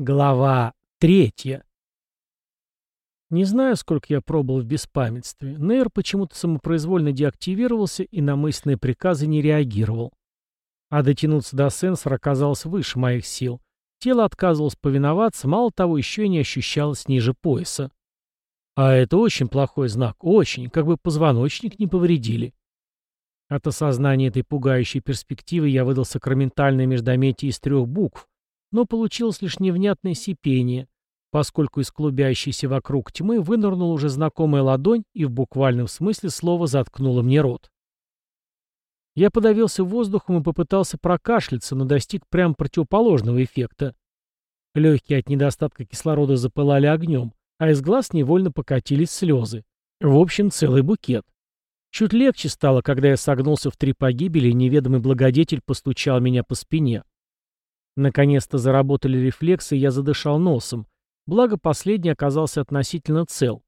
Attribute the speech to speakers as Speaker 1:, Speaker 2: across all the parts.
Speaker 1: Глава третья. Не знаю, сколько я пробыл в беспамятстве. Нейр почему-то самопроизвольно деактивировался и на мысленные приказы не реагировал. А дотянуться до сенсора оказалось выше моих сил. Тело отказывалось повиноваться, мало того, еще и не ощущалось ниже пояса. А это очень плохой знак, очень, как бы позвоночник не повредили. От осознания этой пугающей перспективы я выдал сакраментальное междометие из трех букв, но получилось лишь невнятное сипение, поскольку из клубящейся вокруг тьмы вынырнула уже знакомая ладонь и в буквальном смысле слова заткнула мне рот. Я подавился воздухом и попытался прокашляться, но достиг прямо противоположного эффекта. Легкие от недостатка кислорода запылали огнем, а из глаз невольно покатились слезы. В общем, целый букет. Чуть легче стало, когда я согнулся в три погибели, и неведомый благодетель постучал меня по спине. Наконец-то заработали рефлексы, и я задышал носом. Благо, последний оказался относительно цел.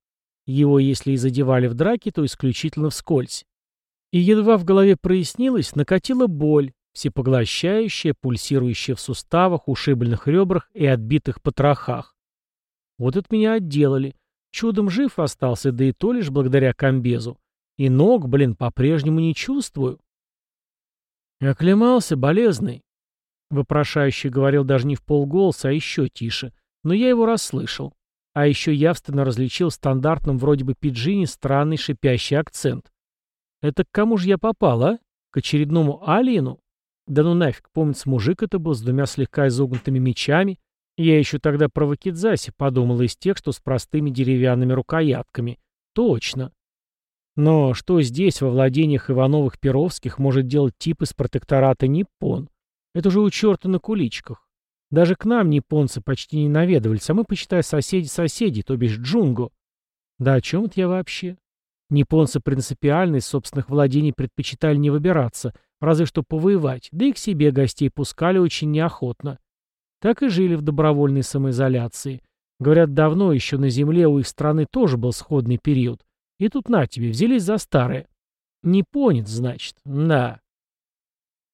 Speaker 1: Его, если и задевали в драке, то исключительно вскользь. И едва в голове прояснилось, накатила боль, всепоглощающая, пульсирующая в суставах, ушибленных ребрах и отбитых потрохах. Вот от меня отделали. Чудом жив остался, да и то лишь благодаря комбезу. И ног, блин, по-прежнему не чувствую. Оклемался, болезный. Вопрошающий говорил даже не в полголоса, а еще тише. Но я его расслышал. А еще явственно различил в стандартном вроде бы пиджине странный шипящий акцент. Это к кому же я попал, а? К очередному алиену? Да ну нафиг, помнится, мужик это был с двумя слегка изогнутыми мечами. Я еще тогда про Вакидзаси подумал из тех, что с простыми деревянными рукоятками. Точно. Но что здесь, во владениях Ивановых-Перовских, может делать тип из протектората Ниппон? Это же у черта на куличках. Даже к нам японцы почти не наведывались, а мы, почитай, соседи-соседи, то бишь джунго. Да о чем это я вообще? Японцы принципиально из собственных владений предпочитали не выбираться, разве что повоевать, да и к себе гостей пускали очень неохотно. Так и жили в добровольной самоизоляции. Говорят, давно еще на земле у их страны тоже был сходный период. И тут на тебе, взялись за старое. Не понят, значит, да.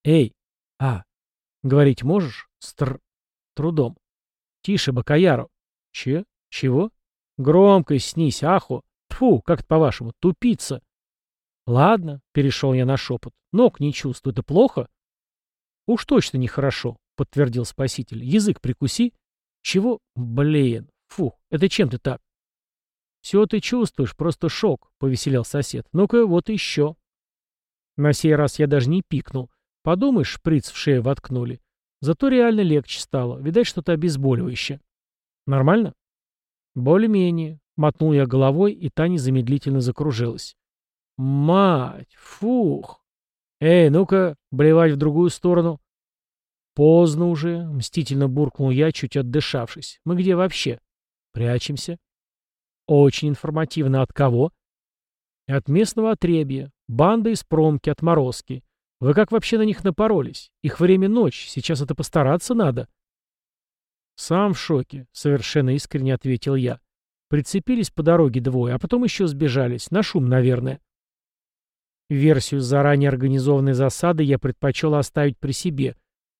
Speaker 1: Эй, а, Говорить можешь? Стр... Трудом. Тише, Бакаяру. Че? Чего? Громко снись, аху. Тфу, как это по-вашему, тупица. Ладно, перешел я на шепот. Ног не чувствую, это плохо? Уж точно нехорошо, подтвердил спаситель. Язык прикуси. Чего? Блин, фу, это чем ты так? Все ты чувствуешь, просто шок, повеселял сосед. Ну-ка, вот еще. На сей раз я даже не пикнул. Подумаешь, шприц в шею воткнули. Зато реально легче стало. Видать, что-то обезболивающее. Нормально? Более-менее. Мотнул я головой, и та незамедлительно закружилась. Мать! Фух! Эй, ну-ка, блевать в другую сторону. Поздно уже, мстительно буркнул я, чуть отдышавшись. Мы где вообще? Прячемся. Очень информативно. От кого? От местного отребья. Банда из промки, отморозки. Вы как вообще на них напоролись? Их время ночь, сейчас это постараться надо. Сам в шоке, совершенно искренне ответил я. Прицепились по дороге двое, а потом еще сбежались. На шум, наверное. Версию заранее организованной засады я предпочел оставить при себе.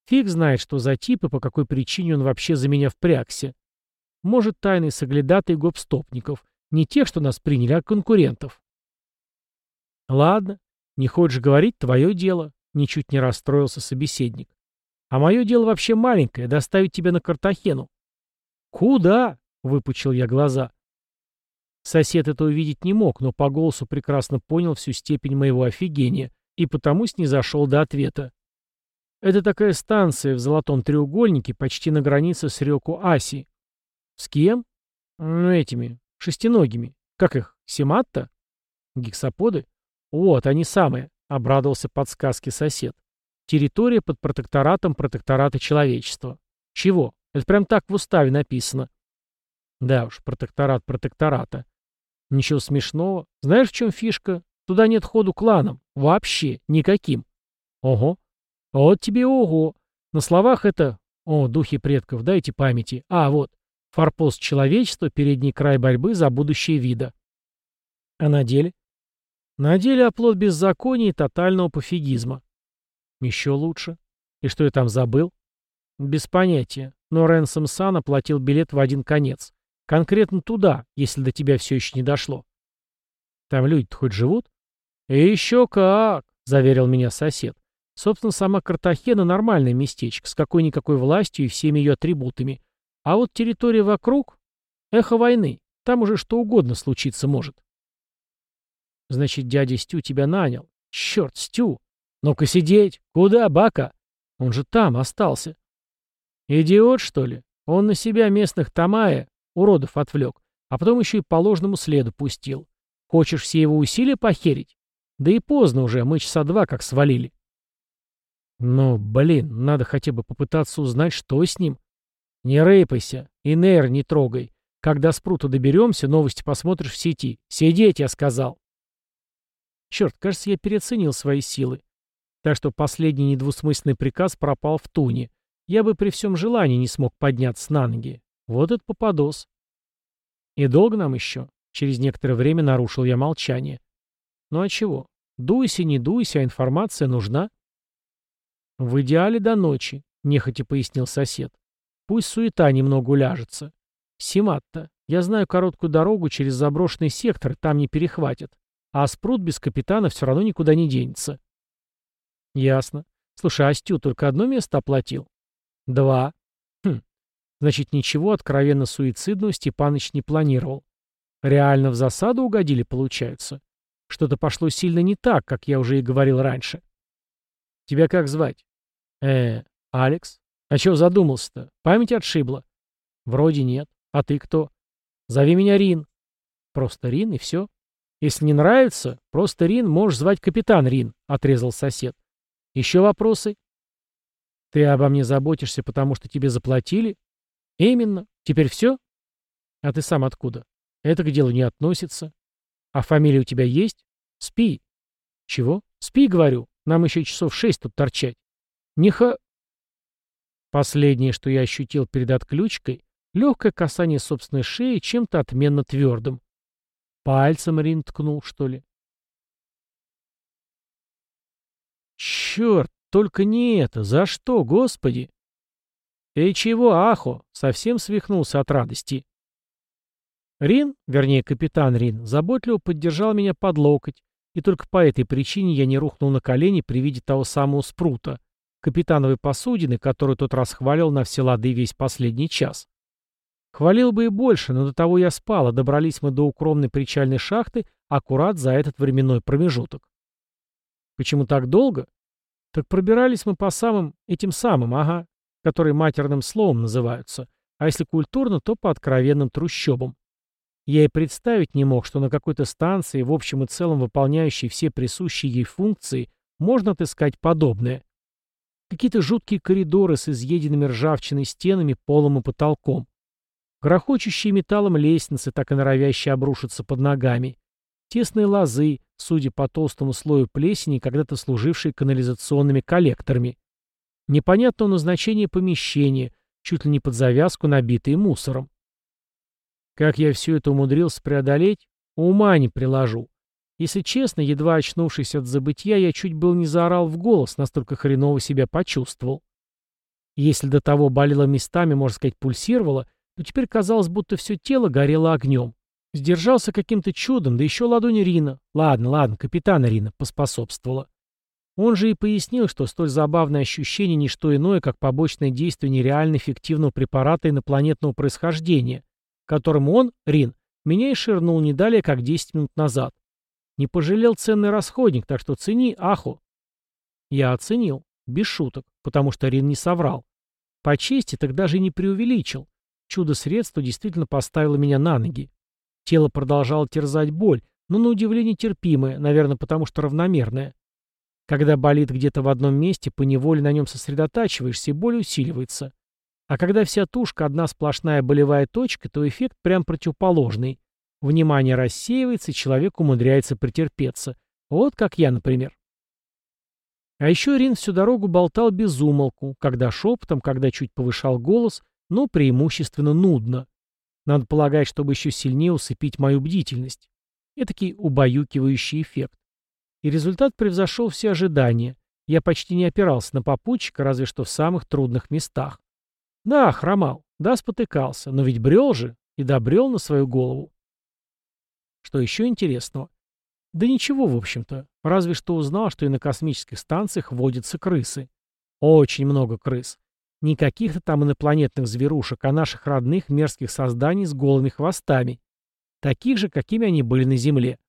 Speaker 1: Фиг знает, что за тип и по какой причине он вообще за меня впрягся. Может, тайный соглядатый гопстопников. Не тех, что нас приняли, а конкурентов. Ладно, «Не хочешь говорить? Твое дело», — ничуть не расстроился собеседник. «А мое дело вообще маленькое — доставить тебя на Картахену». «Куда?» — выпучил я глаза. Сосед это увидеть не мог, но по голосу прекрасно понял всю степень моего офигения и потому снизошел до ответа. Это такая станция в золотом треугольнике, почти на границе с Рёку Аси. С кем? Ну, этими, шестиногими. Как их, Симатта? Гексаподы? «Вот, они самые», — обрадовался подсказке сосед. «Территория под протекторатом протектората человечества». «Чего? Это прям так в уставе написано». «Да уж, протекторат протектората». «Ничего смешного. Знаешь, в чем фишка? Туда нет ходу кланам. Вообще. Никаким». «Ого. Вот тебе ого. На словах это... О, духи предков, дайте памяти. А, вот. Форпост человечества, передний край борьбы за будущее вида». «А на деле?» На деле оплот беззакония и тотального пофигизма. Еще лучше. И что я там забыл? Без понятия. но Ренсом Сан оплатил билет в один конец. Конкретно туда, если до тебя все еще не дошло. Там люди-то хоть живут? И еще как, заверил меня сосед. Собственно, сама Картахена нормальное местечко, с какой-никакой властью и всеми ее атрибутами. А вот территория вокруг — эхо войны. Там уже что угодно случиться может. Значит, дядя Стю тебя нанял. Черт, Стю! Ну-ка сидеть! Куда, Бака? Он же там остался. Идиот, что ли? Он на себя местных Тамая, уродов, отвлек, а потом еще и по ложному следу пустил. Хочешь все его усилия похерить? Да и поздно уже, мы часа два как свалили. Ну, блин, надо хотя бы попытаться узнать, что с ним. Не рейпайся, и нейр не трогай. Когда с прута доберемся, новости посмотришь в сети. Сидеть, я сказал. Черт, кажется, я переоценил свои силы. Так что последний недвусмысленный приказ пропал в туне. Я бы при всем желании не смог подняться на ноги. Вот это попадос. И долго нам еще? Через некоторое время нарушил я молчание. Ну а чего? Дуйся, не дуйся, а информация нужна. В идеале до ночи, нехотя пояснил сосед. Пусть суета немного уляжется. Симатта, я знаю короткую дорогу через заброшенный сектор, там не перехватят. А спрут без капитана все равно никуда не денется. Ясно. Слушай, Астю только одно место оплатил? Два. Хм. Значит, ничего откровенно суицидного Степаныч не планировал. Реально в засаду угодили, получается. Что-то пошло сильно не так, как я уже и говорил раньше. Тебя как звать? Э, Алекс? А чего задумался-то? Память отшибла? Вроде нет. А ты кто? Зови меня Рин. Просто Рин и все. Если не нравится, просто Рин можешь звать капитан Рин, отрезал сосед. Еще вопросы? Ты обо мне заботишься, потому что тебе заплатили? Именно. Теперь все? А ты сам откуда? Это к делу не относится. А фамилия у тебя есть? Спи. Чего? Спи, говорю. Нам еще часов шесть тут торчать. Не ха... Последнее, что я ощутил перед отключкой, легкое касание собственной шеи чем-то отменно твердым. Пальцем Рин ткнул, что ли? Черт, только не это. За что, господи? Ты чего, Ахо? Совсем свихнулся от радости. Рин, вернее, капитан Рин, заботливо поддержал меня под локоть, и только по этой причине я не рухнул на колени при виде того самого спрута, капитановой посудины, которую тот расхвалил на все лады весь последний час. Хвалил бы и больше, но до того я спал, а добрались мы до укромной причальной шахты аккурат за этот временной промежуток. Почему так долго? Так пробирались мы по самым, этим самым, ага, которые матерным словом называются, а если культурно, то по откровенным трущобам. Я и представить не мог, что на какой-то станции, в общем и целом выполняющей все присущие ей функции, можно отыскать подобное. Какие-то жуткие коридоры с изъеденными ржавчиной стенами, полом и потолком. Грохочущие металлом лестницы, так и норовящие обрушиться под ногами. Тесные лозы, судя по толстому слою плесени, когда-то служившие канализационными коллекторами. Непонятного назначения помещения, чуть ли не под завязку, набитые мусором. Как я все это умудрился преодолеть, ума не приложу. Если честно, едва очнувшись от забытья, я чуть был не заорал в голос, настолько хреново себя почувствовал. Если до того болело местами, можно сказать, пульсировало, но теперь казалось, будто все тело горело огнем. Сдержался каким-то чудом, да еще ладонь Рина. Ладно, ладно, капитана Рина поспособствовала. Он же и пояснил, что столь забавное ощущение не что иное, как побочное действие нереально эффективного препарата инопланетного происхождения, которым он, Рин, меня и ширнул не далее, как 10 минут назад. Не пожалел ценный расходник, так что цени, аху. Я оценил, без шуток, потому что Рин не соврал. По чести так даже и не преувеличил. Чудо-средство действительно поставило меня на ноги. Тело продолжало терзать боль, но на удивление терпимое, наверное, потому что равномерное. Когда болит где-то в одном месте, поневоле на нем сосредотачиваешься, и боль усиливается. А когда вся тушка одна сплошная болевая точка, то эффект прям противоположный. Внимание рассеивается, и человек умудряется претерпеться. Вот как я, например. А еще Рин всю дорогу болтал без умолку, когда шепотом, когда чуть повышал голос, но преимущественно нудно. Надо полагать, чтобы еще сильнее усыпить мою бдительность. Этакий убаюкивающий эффект. И результат превзошел все ожидания. Я почти не опирался на попутчика, разве что в самых трудных местах. Да, хромал, да, спотыкался, но ведь брел же и добрел на свою голову. Что еще интересного? Да ничего, в общем-то. Разве что узнал, что и на космических станциях водятся крысы. Очень много крыс. Не каких-то там инопланетных зверушек, а наших родных мерзких созданий с голыми хвостами. Таких же, какими они были на Земле.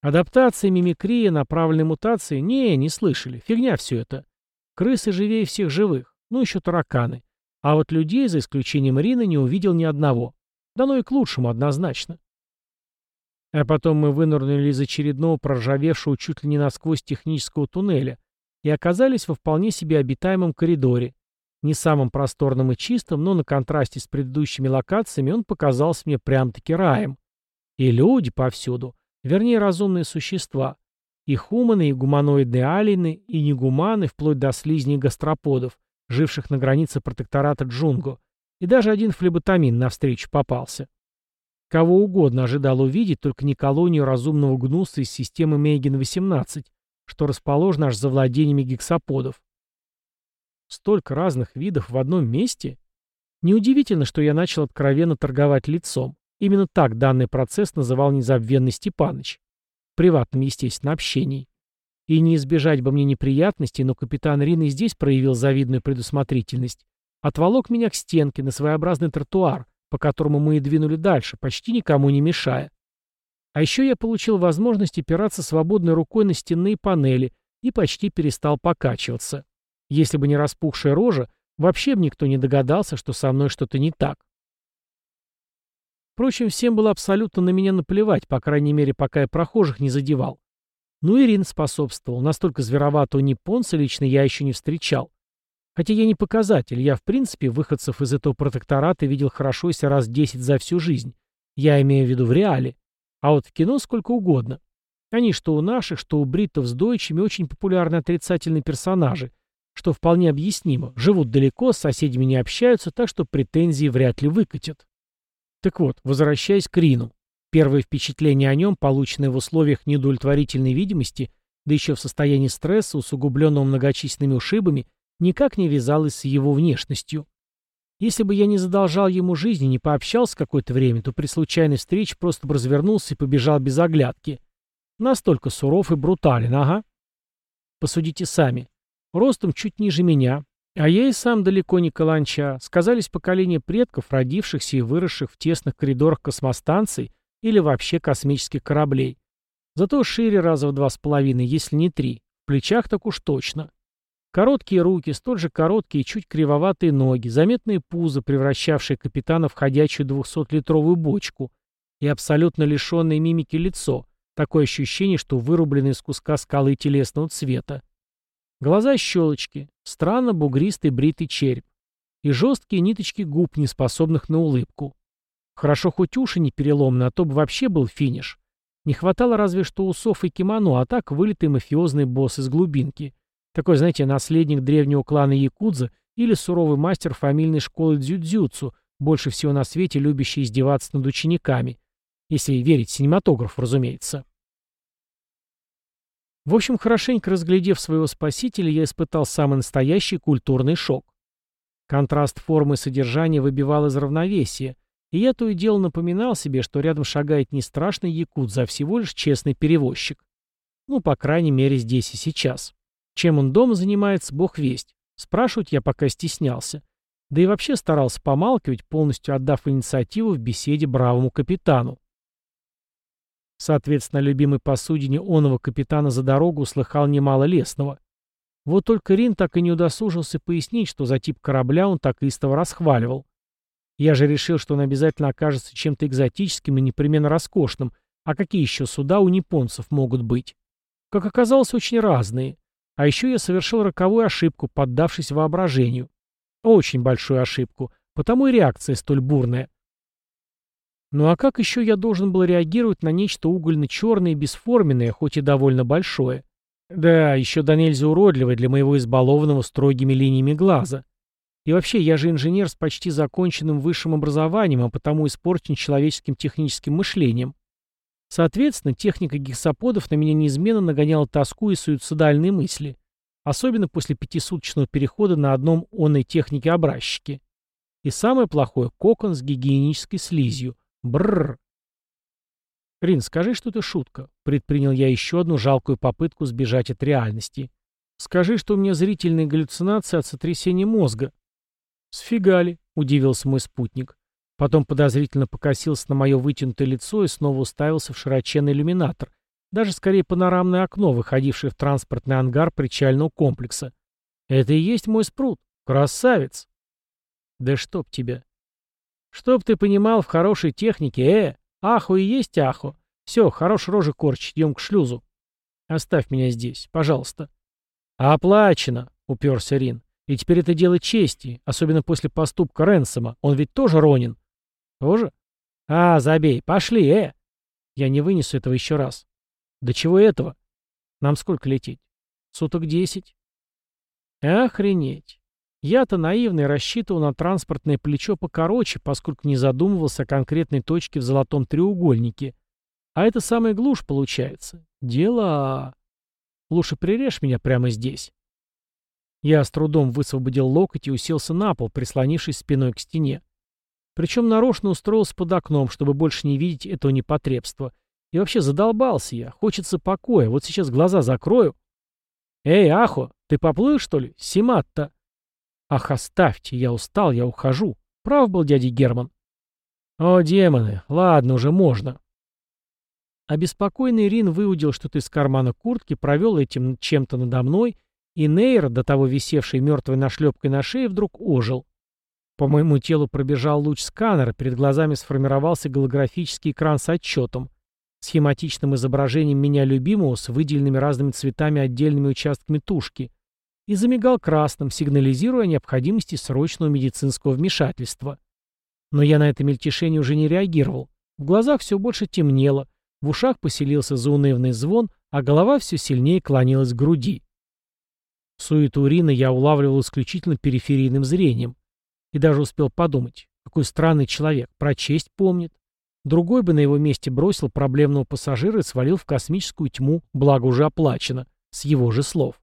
Speaker 1: Адаптация, мимикрия, направленные мутации? Не, не слышали. Фигня все это. Крысы живее всех живых. Ну, еще тараканы. А вот людей, за исключением Рины, не увидел ни одного. Да ну и к лучшему однозначно. А потом мы вынырнули из очередного проржавевшего чуть ли не насквозь технического туннеля и оказались во вполне себе обитаемом коридоре. Не самым просторным и чистым, но на контрасте с предыдущими локациями он показался мне прям-таки раем. И люди повсюду, вернее разумные существа. И хуманы, и гуманоидные алины, и негуманы, вплоть до слизней гастроподов, живших на границе протектората Джунго. И даже один флеботамин навстречу попался. Кого угодно ожидал увидеть, только не колонию разумного гнуса из системы Мейген-18, что расположено аж за владениями гексаподов. Столько разных видов в одном месте? Неудивительно, что я начал откровенно торговать лицом. Именно так данный процесс называл незабвенный Степаныч. В естественно, общении. И не избежать бы мне неприятностей, но капитан Рин и здесь проявил завидную предусмотрительность. Отволок меня к стенке на своеобразный тротуар, по которому мы и двинули дальше, почти никому не мешая. А еще я получил возможность опираться свободной рукой на стенные панели и почти перестал покачиваться. Если бы не распухшая рожа, вообще бы никто не догадался, что со мной что-то не так. Впрочем, всем было абсолютно на меня наплевать, по крайней мере, пока я прохожих не задевал. Ну и Рин способствовал. Настолько звероватого японца лично я еще не встречал. Хотя я не показатель, я в принципе выходцев из этого протектората видел хорошо если раз десять за всю жизнь. Я имею в виду в реале. А вот в кино сколько угодно. Они что у наших, что у бриттов с дойчами очень популярные отрицательные персонажи, что вполне объяснимо. Живут далеко, с соседями не общаются, так что претензии вряд ли выкатят. Так вот, возвращаясь к Рину. Первое впечатление о нем, полученное в условиях неудовлетворительной видимости, да еще в состоянии стресса, усугубленного многочисленными ушибами, никак не вязалось с его внешностью. Если бы я не задолжал ему жизни, не пообщался какое-то время, то при случайной встрече просто бы развернулся и побежал без оглядки. Настолько суров и брутален, ага. Посудите сами. Ростом чуть ниже меня, а я и сам далеко не каланча, сказались поколения предков, родившихся и выросших в тесных коридорах космостанций или вообще космических кораблей. Зато шире раза в два с половиной, если не три. В плечах так уж точно. Короткие руки, столь же короткие и чуть кривоватые ноги, заметные пузо, превращавшие капитана в ходячую двухсотлитровую бочку, и абсолютно лишенное мимики лицо, такое ощущение, что вырублено из куска скалы телесного цвета. Глаза щелочки, странно бугристый бритый череп и жесткие ниточки губ, не способных на улыбку. Хорошо хоть уши не переломны, а то бы вообще был финиш. Не хватало разве что усов и кимоно, а так вылитый мафиозный босс из глубинки. Такой, знаете, наследник древнего клана Якудза или суровый мастер фамильной школы дзюдзюцу, больше всего на свете любящий издеваться над учениками. Если верить синематографу, разумеется. В общем, хорошенько разглядев своего спасителя, я испытал самый настоящий культурный шок. Контраст формы и содержания выбивал из равновесия, и я то и дело напоминал себе, что рядом шагает не страшный якудза, а всего лишь честный перевозчик. Ну, по крайней мере, здесь и сейчас. Чем он дома занимается, бог весть. Спрашивать я пока стеснялся. Да и вообще старался помалкивать, полностью отдав инициативу в беседе бравому капитану. Соответственно, любимый посудине оного капитана за дорогу услыхал немало лесного. Вот только Рин так и не удосужился пояснить, что за тип корабля он так истово расхваливал. Я же решил, что он обязательно окажется чем-то экзотическим и непременно роскошным, а какие еще суда у японцев могут быть? Как оказалось, очень разные. А еще я совершил роковую ошибку, поддавшись воображению. Очень большую ошибку, потому и реакция столь бурная. Ну а как еще я должен был реагировать на нечто угольно-черное и бесформенное, хоть и довольно большое? Да, еще до нельзя уродливое для моего избалованного строгими линиями глаза. И вообще, я же инженер с почти законченным высшим образованием, а потому испорчен человеческим техническим мышлением. Соответственно, техника гексаподов на меня неизменно нагоняла тоску и суицидальные мысли, особенно после пятисуточного перехода на одном онной технике образчике. И самое плохое — кокон с гигиенической слизью. Бррр. «Рин, скажи, что это шутка», — предпринял я еще одну жалкую попытку сбежать от реальности. «Скажи, что у меня зрительные галлюцинации от сотрясения мозга». «Сфигали», — удивился мой спутник. Потом подозрительно покосился на мое вытянутое лицо и снова уставился в широченный иллюминатор, даже скорее панорамное окно, выходившее в транспортный ангар причального комплекса. «Это и есть мой спрут. Красавец!» «Да чтоб тебя!» «Чтоб ты понимал в хорошей технике, э! Аху и есть аху. Все, хорош рожи корчить, идем к шлюзу. Оставь меня здесь, пожалуйста». «Оплачено!» — уперся Рин. «И теперь это дело чести, особенно после поступка Ренсома. Он ведь тоже Ронин». «Тоже?» «А, забей, пошли, э!» «Я не вынесу этого еще раз». «Да чего этого?» «Нам сколько лететь?» «Суток десять». «Охренеть!» Я-то наивный рассчитывал на транспортное плечо покороче, поскольку не задумывался о конкретной точке в золотом треугольнике. А это самая глушь получается. Дела... Лучше прирежь меня прямо здесь. Я с трудом высвободил локоть и уселся на пол, прислонившись спиной к стене. Причем нарочно устроился под окном, чтобы больше не видеть этого непотребства. И вообще задолбался я. Хочется покоя. Вот сейчас глаза закрою. «Эй, Ахо, ты поплыл, что ли? Симат-то!» «Ах, оставьте, я устал, я ухожу. Прав был дядя Герман». «О, демоны, ладно, уже можно». Обеспокоенный Рин выудил что-то из кармана куртки, провел этим чем-то надо мной, и Нейр, до того висевший мертвой нашлепкой на шее, вдруг ожил. По моему телу пробежал луч сканера, перед глазами сформировался голографический экран с отчетом, схематичным изображением меня любимого с выделенными разными цветами отдельными участками тушки, и замигал красным, сигнализируя о необходимости срочного медицинского вмешательства. Но я на это мельтешение уже не реагировал. В глазах все больше темнело, в ушах поселился заунывный звон, а голова все сильнее клонилась к груди. Суету урина я улавливал исключительно периферийным зрением. И даже успел подумать, какой странный человек, про честь помнит. Другой бы на его месте бросил проблемного пассажира и свалил в космическую тьму, благо уже оплачено, с его же слов.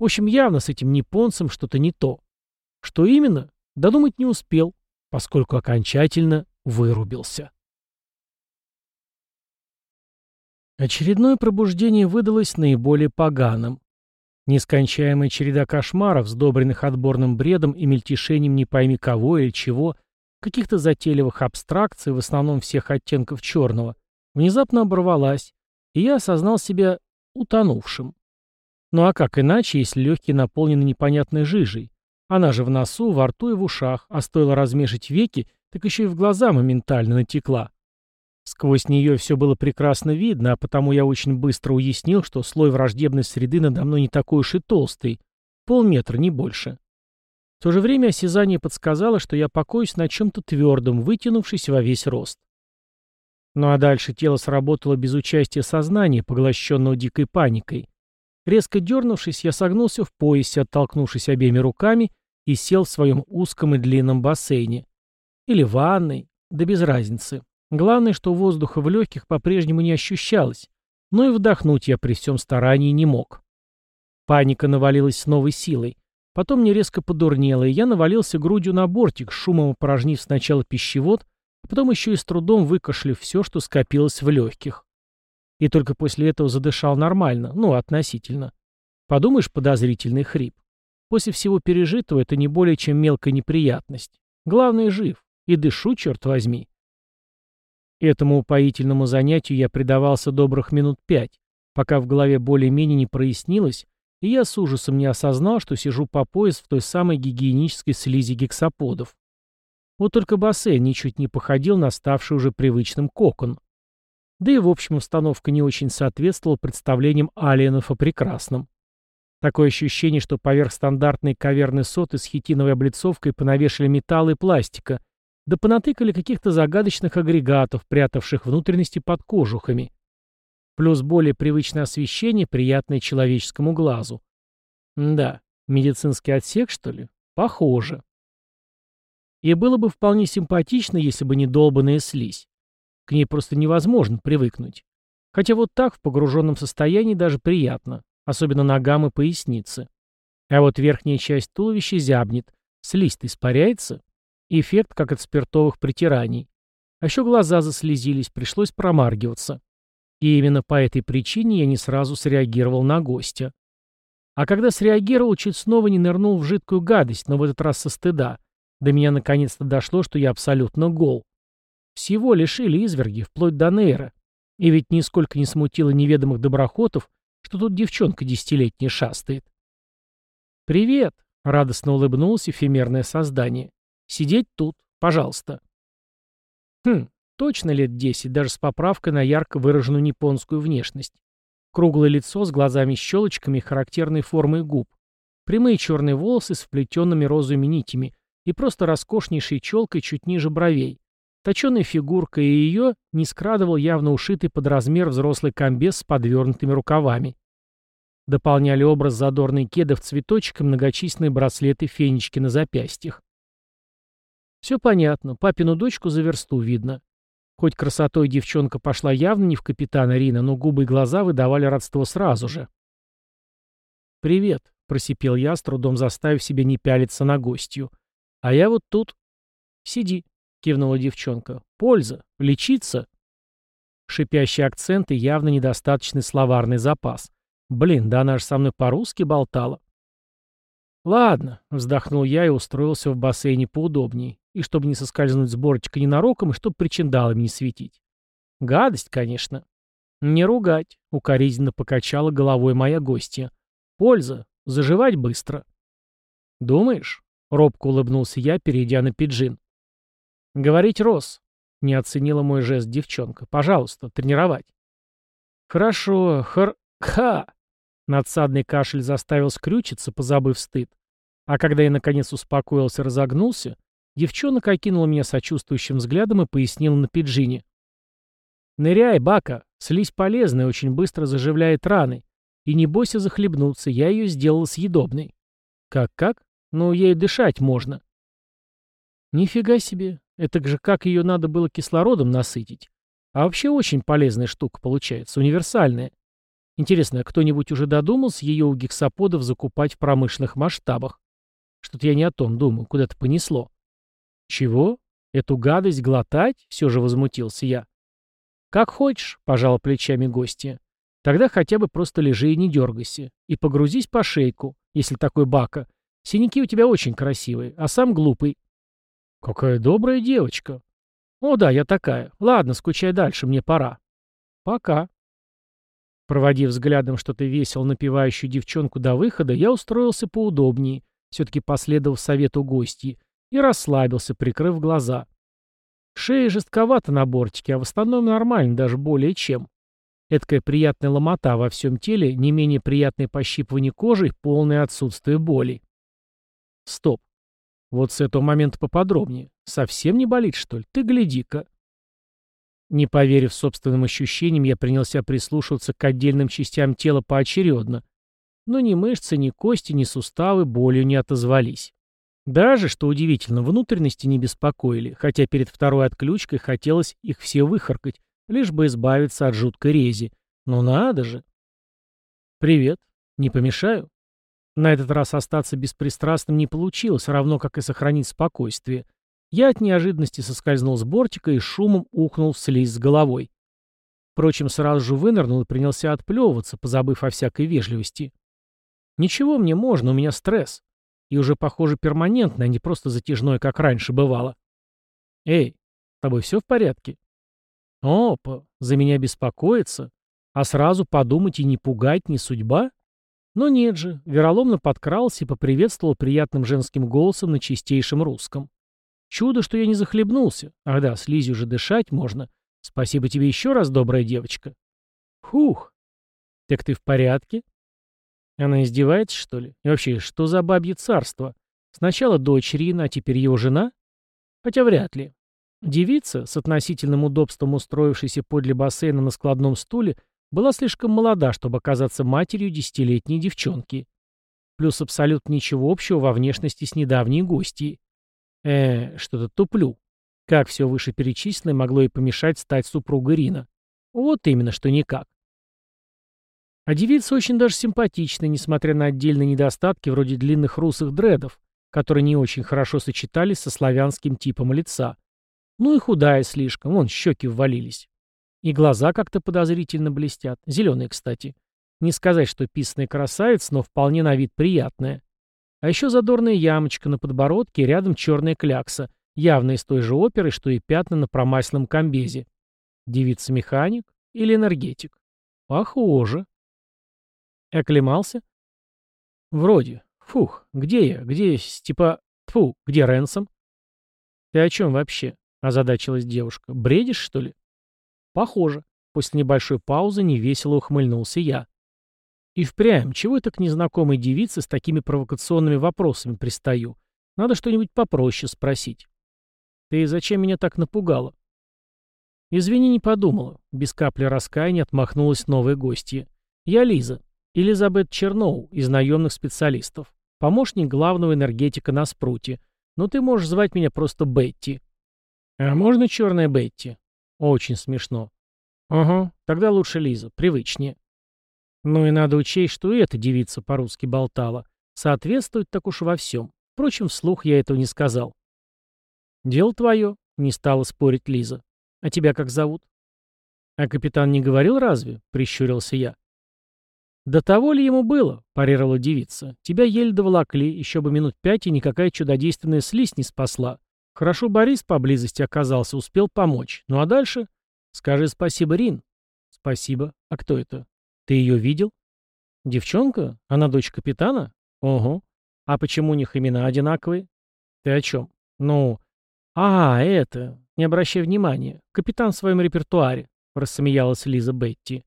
Speaker 1: В общем, явно с этим японцем что-то не то. Что именно, додумать не успел, поскольку окончательно вырубился. Очередное пробуждение выдалось наиболее поганым. Нескончаемая череда кошмаров, сдобренных отборным бредом и мельтешением не пойми кого или чего, каких-то затейливых абстракций, в основном всех оттенков черного, внезапно оборвалась, и я осознал себя утонувшим. Ну а как иначе, если легкие наполнены непонятной жижей? Она же в носу, во рту и в ушах, а стоило размешать веки, так еще и в глаза моментально натекла. Сквозь нее все было прекрасно видно, а потому я очень быстро уяснил, что слой враждебной среды надо мной не такой уж и толстый, полметра, не больше. В то же время осязание подсказало, что я покоюсь на чем-то твердом, вытянувшись во весь рост. Ну а дальше тело сработало без участия сознания, поглощенного дикой паникой. Резко дернувшись, я согнулся в поясе, оттолкнувшись обеими руками, и сел в своем узком и длинном бассейне. Или ванной, да без разницы. Главное, что воздуха в легких по-прежнему не ощущалось, но и вдохнуть я при всем старании не мог. Паника навалилась с новой силой. Потом мне резко подурнело, и я навалился грудью на бортик, шумом опорожнив сначала пищевод, а потом еще и с трудом выкашляв все, что скопилось в легких. И только после этого задышал нормально, ну, относительно. Подумаешь, подозрительный хрип. После всего пережитого это не более чем мелкая неприятность. Главное, жив. И дышу, черт возьми. Этому упоительному занятию я предавался добрых минут пять, пока в голове более-менее не прояснилось, и я с ужасом не осознал, что сижу по пояс в той самой гигиенической слизи гексаподов. Вот только бассейн ничуть не походил на ставший уже привычным кокон. Да и в общем установка не очень соответствовала представлениям алиенов о прекрасном. Такое ощущение, что поверх стандартной каверны соты с хитиновой облицовкой понавешали металл и пластика, да понатыкали каких-то загадочных агрегатов, прятавших внутренности под кожухами. Плюс более привычное освещение, приятное человеческому глазу. да, медицинский отсек, что ли? Похоже. И было бы вполне симпатично, если бы не долбанная слизь. К ней просто невозможно привыкнуть. Хотя вот так, в погруженном состоянии, даже приятно. Особенно ногам и пояснице. А вот верхняя часть туловища зябнет. Слизь-то испаряется. Эффект, как от спиртовых притираний. А еще глаза заслезились, пришлось промаргиваться. И именно по этой причине я не сразу среагировал на гостя. А когда среагировал, чуть снова не нырнул в жидкую гадость, но в этот раз со стыда. До меня наконец-то дошло, что я абсолютно гол. Всего лишили изверги, вплоть до нейра. И ведь нисколько не смутило неведомых доброхотов, что тут девчонка десятилетняя шастает. «Привет!» — радостно улыбнулось эфемерное создание. «Сидеть тут, пожалуйста». Хм, точно лет десять, даже с поправкой на ярко выраженную японскую внешность. Круглое лицо с глазами-щелочками и характерной формой губ. Прямые черные волосы с вплетенными розовыми нитями и просто роскошнейшей челкой чуть ниже бровей. Точеная фигурка и ее не скрадывал явно ушитый под размер взрослый комбез с подвернутыми рукавами. Дополняли образ задорные кеды в цветочек и многочисленные браслеты-фенечки на запястьях. Все понятно, папину дочку за версту видно. Хоть красотой девчонка пошла явно не в капитана Рина, но губы и глаза выдавали родство сразу же. «Привет», — просипел я, с трудом заставив себя не пялиться на гостью. «А я вот тут...» «Сиди», — кивнула девчонка. «Польза. Лечиться». Шипящий акцент и явно недостаточный словарный запас. Блин, да она же со мной по-русски болтала. «Ладно», — вздохнул я и устроился в бассейне поудобнее и чтобы не соскользнуть с бортика ненароком, и чтобы причиндалами не светить. Гадость, конечно. Не ругать, укоризненно покачала головой моя гостья. Польза, заживать быстро. Думаешь? Робко улыбнулся я, перейдя на пиджин. Говорить Рос. Не оценила мой жест девчонка. Пожалуйста, тренировать. Хорошо, хор... Ха! Надсадный кашель заставил скрючиться, позабыв стыд. А когда я наконец успокоился и разогнулся, Девчонок окинула меня сочувствующим взглядом и пояснила на пиджине. «Ныряй, Бака, слизь полезная, очень быстро заживляет раны. И не бойся захлебнуться, я ее сделала съедобной». «Как-как? Ну, ею дышать можно». «Нифига себе, это же как ее надо было кислородом насытить. А вообще очень полезная штука получается, универсальная. Интересно, а кто-нибудь уже додумался ее у гексаподов закупать в промышленных масштабах? Что-то я не о том думаю, куда-то понесло. «Чего? Эту гадость глотать?» — все же возмутился я. «Как хочешь», — пожал плечами гостья. «Тогда хотя бы просто лежи и не дергайся. И погрузись по шейку, если такой бака. Синяки у тебя очень красивые, а сам глупый». «Какая добрая девочка». «О да, я такая. Ладно, скучай дальше, мне пора». «Пока». Проводив взглядом что-то весело напевающую девчонку до выхода, я устроился поудобнее, все-таки последовав совету гостьи, и расслабился, прикрыв глаза. Шея жестковата на бортике, а в основном нормально, даже более чем. Эдакая приятная ломота во всем теле, не менее приятное пощипывание кожи, полное отсутствие боли. Стоп. Вот с этого момента поподробнее. Совсем не болит, что ли? Ты гляди-ка. Не поверив собственным ощущениям, я принялся прислушиваться к отдельным частям тела поочередно. Но ни мышцы, ни кости, ни суставы болью не отозвались. Даже, что удивительно, внутренности не беспокоили, хотя перед второй отключкой хотелось их все выхаркать, лишь бы избавиться от жуткой рези. Ну надо же. «Привет. Не помешаю?» На этот раз остаться беспристрастным не получилось, равно как и сохранить спокойствие. Я от неожиданности соскользнул с бортика и шумом ухнул в слизь с головой. Впрочем, сразу же вынырнул и принялся отплевываться, позабыв о всякой вежливости. «Ничего мне можно, у меня стресс. И уже, похоже, перманентное, а не просто затяжное, как раньше бывало. «Эй, с тобой все в порядке?» «Опа, за меня беспокоиться? А сразу подумать и не пугать не судьба?» Но нет же, вероломно подкрался и поприветствовал приятным женским голосом на чистейшем русском. Чудо, что я не захлебнулся. Ах да, слизью же дышать можно. Спасибо тебе еще раз, добрая девочка. Хух. Так ты в порядке? Она издевается, что ли? И вообще, что за бабье царство? Сначала дочь Рина, а теперь его жена? Хотя вряд ли. Девица, с относительным удобством устроившейся подле бассейна на складном стуле, была слишком молода, чтобы оказаться матерью десятилетней девчонки. Плюс абсолютно ничего общего во внешности с недавней гостьей. Э, что-то туплю. Как все вышеперечисленное могло и помешать стать супругой Рина? Вот именно, что никак. А девица очень даже симпатичная, несмотря на отдельные недостатки вроде длинных русых дредов, которые не очень хорошо сочетались со славянским типом лица. Ну и худая слишком, вон щеки ввалились. И глаза как-то подозрительно блестят, зеленые, кстати. Не сказать, что писанная красавица, но вполне на вид приятная. А еще задорная ямочка на подбородке рядом черная клякса, явно из той же оперы, что и пятна на промасленном комбезе. Девица-механик или энергетик? Похоже. Оклемался? Вроде. Фух, где я? Где, типа, фу, где Ренсом? Ты о чем вообще? Озадачилась девушка. Бредишь, что ли? Похоже. После небольшой паузы невесело ухмыльнулся я. И впрямь, чего это к незнакомой девице с такими провокационными вопросами пристаю? Надо что-нибудь попроще спросить. Ты зачем меня так напугала? Извини, не подумала. Без капли раскаяния отмахнулась новая гостья. Я Лиза. Элизабет Черноу, из наемных специалистов. Помощник главного энергетика на спруте. Но ты можешь звать меня просто Бетти. А можно черная Бетти? Очень смешно. Ага, тогда лучше Лиза, привычнее. Ну и надо учесть, что и эта девица по-русски болтала. Соответствует так уж во всем. Впрочем, вслух я этого не сказал. «Дело твое», — не стала спорить Лиза. «А тебя как зовут?» «А капитан не говорил разве?» — прищурился я. «Да того ли ему было?» — парировала девица. «Тебя еле доволокли, еще бы минут пять, и никакая чудодейственная слизь не спасла. Хорошо Борис поблизости оказался, успел помочь. Ну а дальше? Скажи спасибо, Рин». «Спасибо. А кто это? Ты ее видел?» «Девчонка? Она дочь капитана?» «Ого. А почему у них имена одинаковые?» «Ты о чем?» «Ну...» «А, это... Не обращай внимания. Капитан в своем репертуаре», — рассмеялась Лиза Бетти.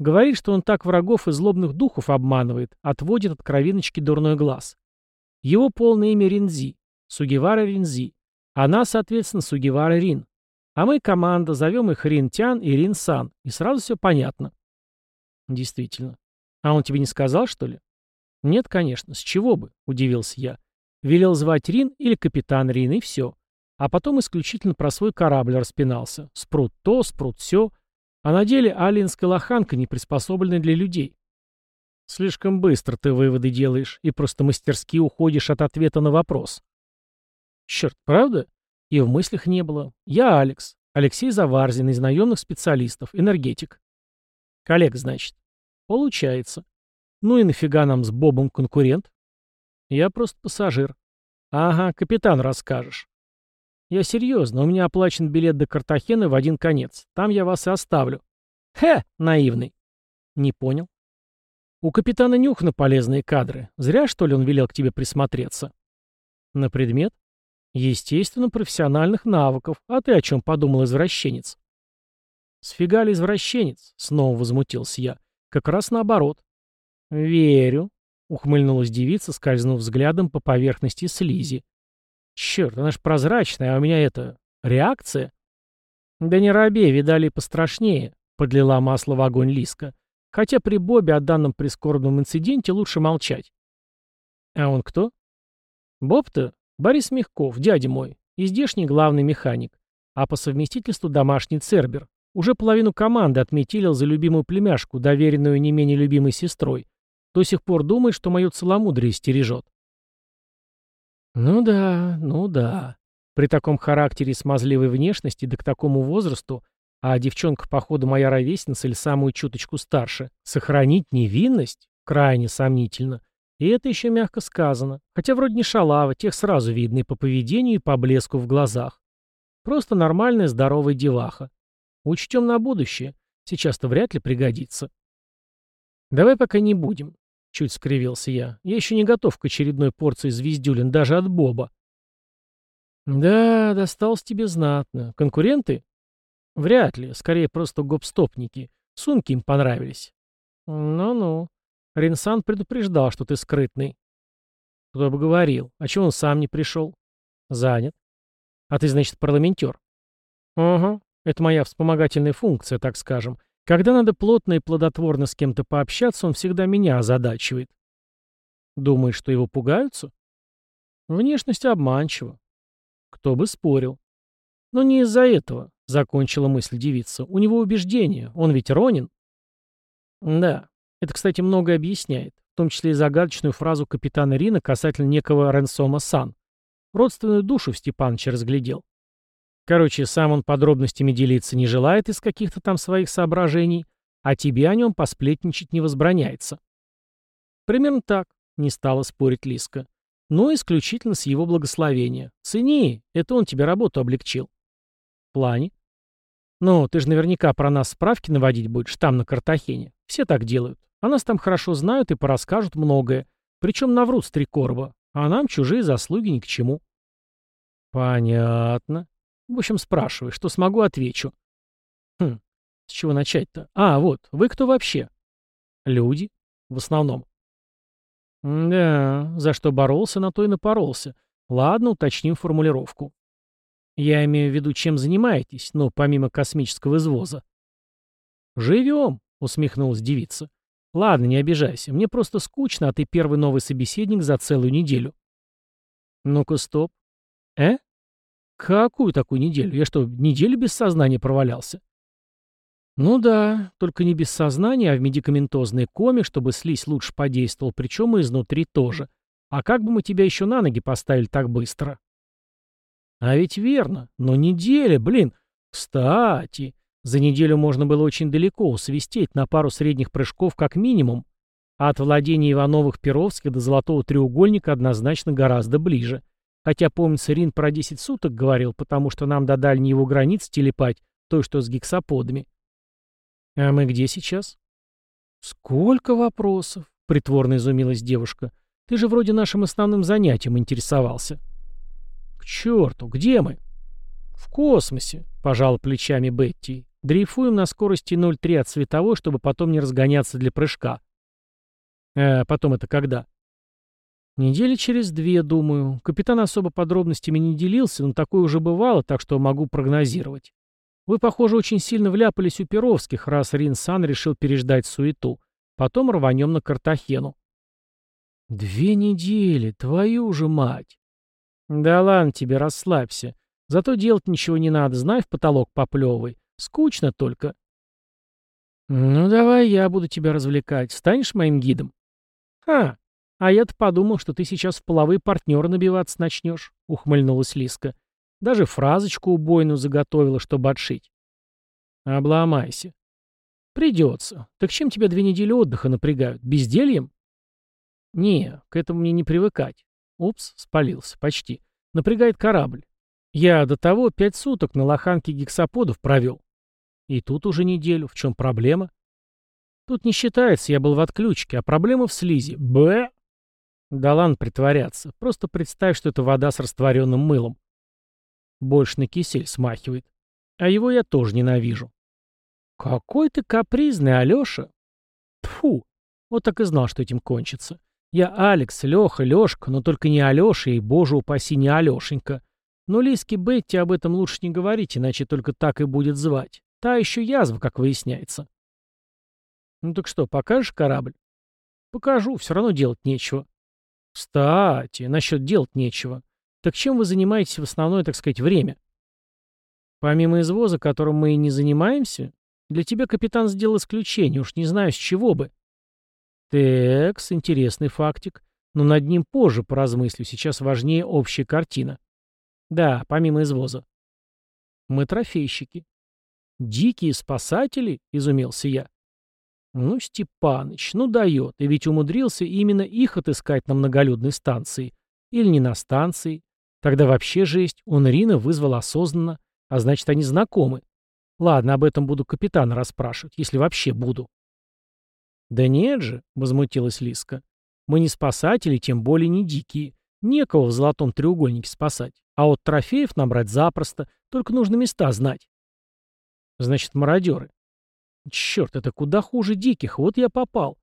Speaker 1: «Говорит, что он так врагов и злобных духов обманывает, отводит от кровиночки дурной глаз. Его полное имя Ринзи. Сугивара Ринзи. Она, соответственно, Сугивара Рин. А мы, команда, зовем их Рин-Тян и Рин-Сан, и сразу все понятно». «Действительно. А он тебе не сказал, что ли?» «Нет, конечно. С чего бы?» — удивился я. «Велел звать Рин или капитан Рин, и все. А потом исключительно про свой корабль распинался. Спрут то, спрут все. А на деле алиенская лоханка не приспособленная для людей. Слишком быстро ты выводы делаешь и просто мастерски уходишь от ответа на вопрос. Черт, правда? И в мыслях не было. Я Алекс. Алексей Заварзин из наемных специалистов, энергетик. Коллег, значит. Получается. Ну и нафига нам с Бобом конкурент? Я просто пассажир. Ага, капитан расскажешь. «Я серьезно, у меня оплачен билет до Картахены в один конец. Там я вас и оставлю». «Хе, наивный». «Не понял». «У капитана нюх на полезные кадры. Зря, что ли, он велел к тебе присмотреться?» «На предмет?» «Естественно, профессиональных навыков. А ты о чем подумал, извращенец?» «Сфига ли извращенец?» — снова возмутился я. «Как раз наоборот». «Верю», — ухмыльнулась девица, скользнув взглядом по поверхности слизи. Черт, она ж прозрачная, а у меня это... реакция? Да не робей, видали пострашнее, подлила масло в огонь Лиска. Хотя при Бобе о данном прискорбном инциденте лучше молчать. А он кто? Боб-то Борис Мягков, дядя мой, и здешний главный механик, а по совместительству домашний цербер. Уже половину команды отметилил за любимую племяшку, доверенную не менее любимой сестрой. До сих пор думает, что мое целомудрие стережет. Ну да, ну да. При таком характере и смазливой внешности, да к такому возрасту, а девчонка, походу, моя ровесница или самую чуточку старше, сохранить невинность крайне сомнительно. И это еще мягко сказано. Хотя вроде не шалава, тех сразу видно и по поведению, и по блеску в глазах. Просто нормальная здоровая деваха. Учтем на будущее. Сейчас-то вряд ли пригодится. Давай пока не будем. Чуть скривился я. Я еще не готов к очередной порции звездюлин даже от Боба. Да, досталось тебе знатно. Конкуренты? Вряд ли. Скорее просто гопстопники. Сумки им понравились. Ну-ну. Ринсан предупреждал, что ты скрытный. Кто бы говорил. А чего он сам не пришел? Занят. А ты, значит, парламентер? Угу. Это моя вспомогательная функция, так скажем. Когда надо плотно и плодотворно с кем-то пообщаться, он всегда меня озадачивает. Думаешь, что его пугаются? Внешность обманчива. Кто бы спорил. Но не из-за этого, закончила мысль девица. У него убеждение, он ведь Ронин. Да, это, кстати, многое объясняет. в том числе и загадочную фразу капитана Рина касательно некого Ренсома Сан. Родственную душу в Степановича разглядел. Короче, сам он подробностями делиться не желает из каких-то там своих соображений, а тебе о нем посплетничать не возбраняется. Примерно так, не стала спорить Лиска. Но исключительно с его благословения. Цени, это он тебе работу облегчил. В плане? Ну, ты же наверняка про нас справки наводить будешь там, на Картахене. Все так делают. А нас там хорошо знают и порасскажут многое. Причем наврут с три короба. А нам чужие заслуги ни к чему. Понятно. В общем, спрашивай, что смогу, отвечу. Хм, с чего начать-то? А, вот, вы кто вообще? Люди, в основном. Да, за что боролся, на то и напоролся. Ладно, уточним формулировку. Я имею в виду, чем занимаетесь, ну, помимо космического извоза. Живем, усмехнулась девица. Ладно, не обижайся, мне просто скучно, а ты первый новый собеседник за целую неделю. Ну-ка, стоп. Э? Какую такую неделю? Я что, неделю без сознания провалялся? Ну да, только не без сознания, а в медикаментозной коме, чтобы слизь лучше подействовал, причем и изнутри тоже. А как бы мы тебя еще на ноги поставили так быстро? А ведь верно, но неделя, блин. Кстати, за неделю можно было очень далеко усвистеть, на пару средних прыжков как минимум. А от владения Ивановых-Перовских до Золотого треугольника однозначно гораздо ближе. Хотя, помнится, Рин про 10 суток говорил, потому что нам до дальней его границы телепать, той, что с гексаподами. А мы где сейчас? Сколько вопросов? Притворно изумилась девушка. Ты же вроде нашим основным занятием интересовался. К черту, где мы? В космосе, пожал плечами Бетти. Дрейфуем на скорости 0,3 от световой, чтобы потом не разгоняться для прыжка. А потом это когда? Недели через две, думаю. Капитан особо подробностями не делился, но такое уже бывало, так что могу прогнозировать. Вы, похоже, очень сильно вляпались у Перовских, раз Рин-сан решил переждать суету. Потом рванем на Картахену. Две недели, твою же мать! Да ладно тебе, расслабься. Зато делать ничего не надо, знай, в потолок поплевывай. Скучно только. Ну давай я буду тебя развлекать. Станешь моим гидом? Ха, «А я-то подумал, что ты сейчас в половые партнеры набиваться начнешь», — ухмыльнулась Лиска. «Даже фразочку убойную заготовила, чтобы отшить». «Обломайся». «Придется. Так чем тебя две недели отдыха напрягают? Бездельем?» «Не, к этому мне не привыкать». Упс, спалился, почти. Напрягает корабль. Я до того пять суток на лоханке гексаподов провел. И тут уже неделю. В чем проблема? Тут не считается, я был в отключке, а проблема в слизи. Б. Да ладно притворяться. Просто представь, что это вода с растворенным мылом. Больше на кисель смахивает. А его я тоже ненавижу. Какой ты капризный, Алеша. Тфу. Вот так и знал, что этим кончится. Я Алекс, Леха, Лешка, но только не Алеша и, боже упаси, не Алешенька. Но Лиске Бетти об этом лучше не говорить, иначе только так и будет звать. Та еще язва, как выясняется. Ну так что, покажешь корабль? Покажу, все равно делать нечего. Кстати, насчет делать нечего. Так чем вы занимаетесь в основное, так сказать, время? Помимо извоза, которым мы и не занимаемся, для тебя капитан сделал исключение, уж не знаю, с чего бы. Текс, интересный фактик. Но над ним позже поразмыслю, сейчас важнее общая картина. Да, помимо извоза. Мы трофейщики. Дикие спасатели, изумился я. Ну, Степаныч, ну дает, и ведь умудрился именно их отыскать на многолюдной станции. Или не на станции. Тогда вообще жесть, он Рина вызвал осознанно, а значит, они знакомы. Ладно, об этом буду капитана расспрашивать, если вообще буду. Да нет же, возмутилась Лиска. Мы не спасатели, тем более не дикие. Некого в золотом треугольнике спасать. А вот трофеев набрать запросто, только нужно места знать. Значит, мародеры. Черт, это куда хуже диких, вот я попал.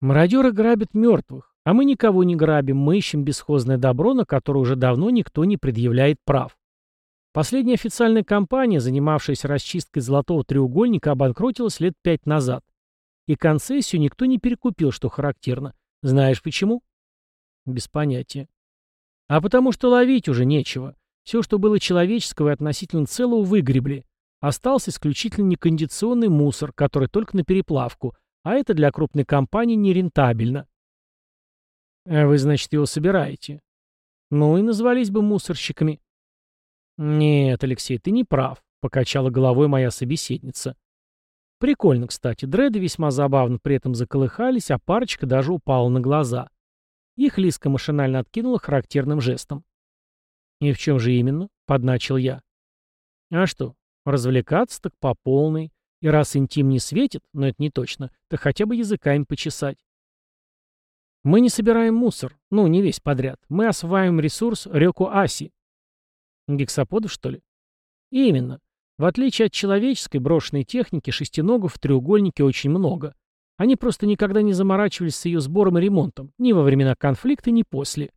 Speaker 1: Мародеры грабят мертвых, а мы никого не грабим, мы ищем бесхозное добро, на которое уже давно никто не предъявляет прав. Последняя официальная компания, занимавшаяся расчисткой золотого треугольника, обанкротилась лет пять назад. И концессию никто не перекупил, что характерно. Знаешь почему? Без понятия. А потому что ловить уже нечего. Все, что было человеческого и относительно целого, выгребли. Остался исключительно некондиционный мусор, который только на переплавку, а это для крупной компании нерентабельно. А вы, значит, его собираете? Ну и назвались бы мусорщиками. Нет, Алексей, ты не прав, покачала головой моя собеседница. Прикольно, кстати, дреды весьма забавно при этом заколыхались, а парочка даже упала на глаза. Их Лиска машинально откинула характерным жестом. «И в чем же именно?» — подначил я. «А что, развлекаться так по полной. И раз интим не светит, но это не точно, то хотя бы языками почесать. Мы не собираем мусор, ну, не весь подряд. Мы осваиваем ресурс Рёку-Аси. Гексаподов, что ли? Именно. В отличие от человеческой брошенной техники, шестиногов в треугольнике очень много. Они просто никогда не заморачивались с ее сбором и ремонтом, ни во времена конфликта, ни после.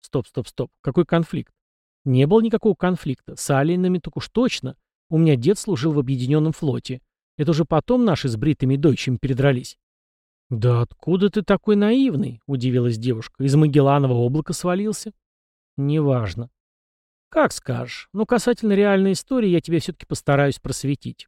Speaker 1: Стоп, стоп, стоп. Какой конфликт? Не было никакого конфликта. С алиенами так уж точно. У меня дед служил в объединенном флоте. Это уже потом наши с бритыми дойчами передрались. «Да откуда ты такой наивный?» — удивилась девушка. «Из Магелланова облака свалился?» «Неважно». «Как скажешь. Но касательно реальной истории я тебе все-таки постараюсь просветить.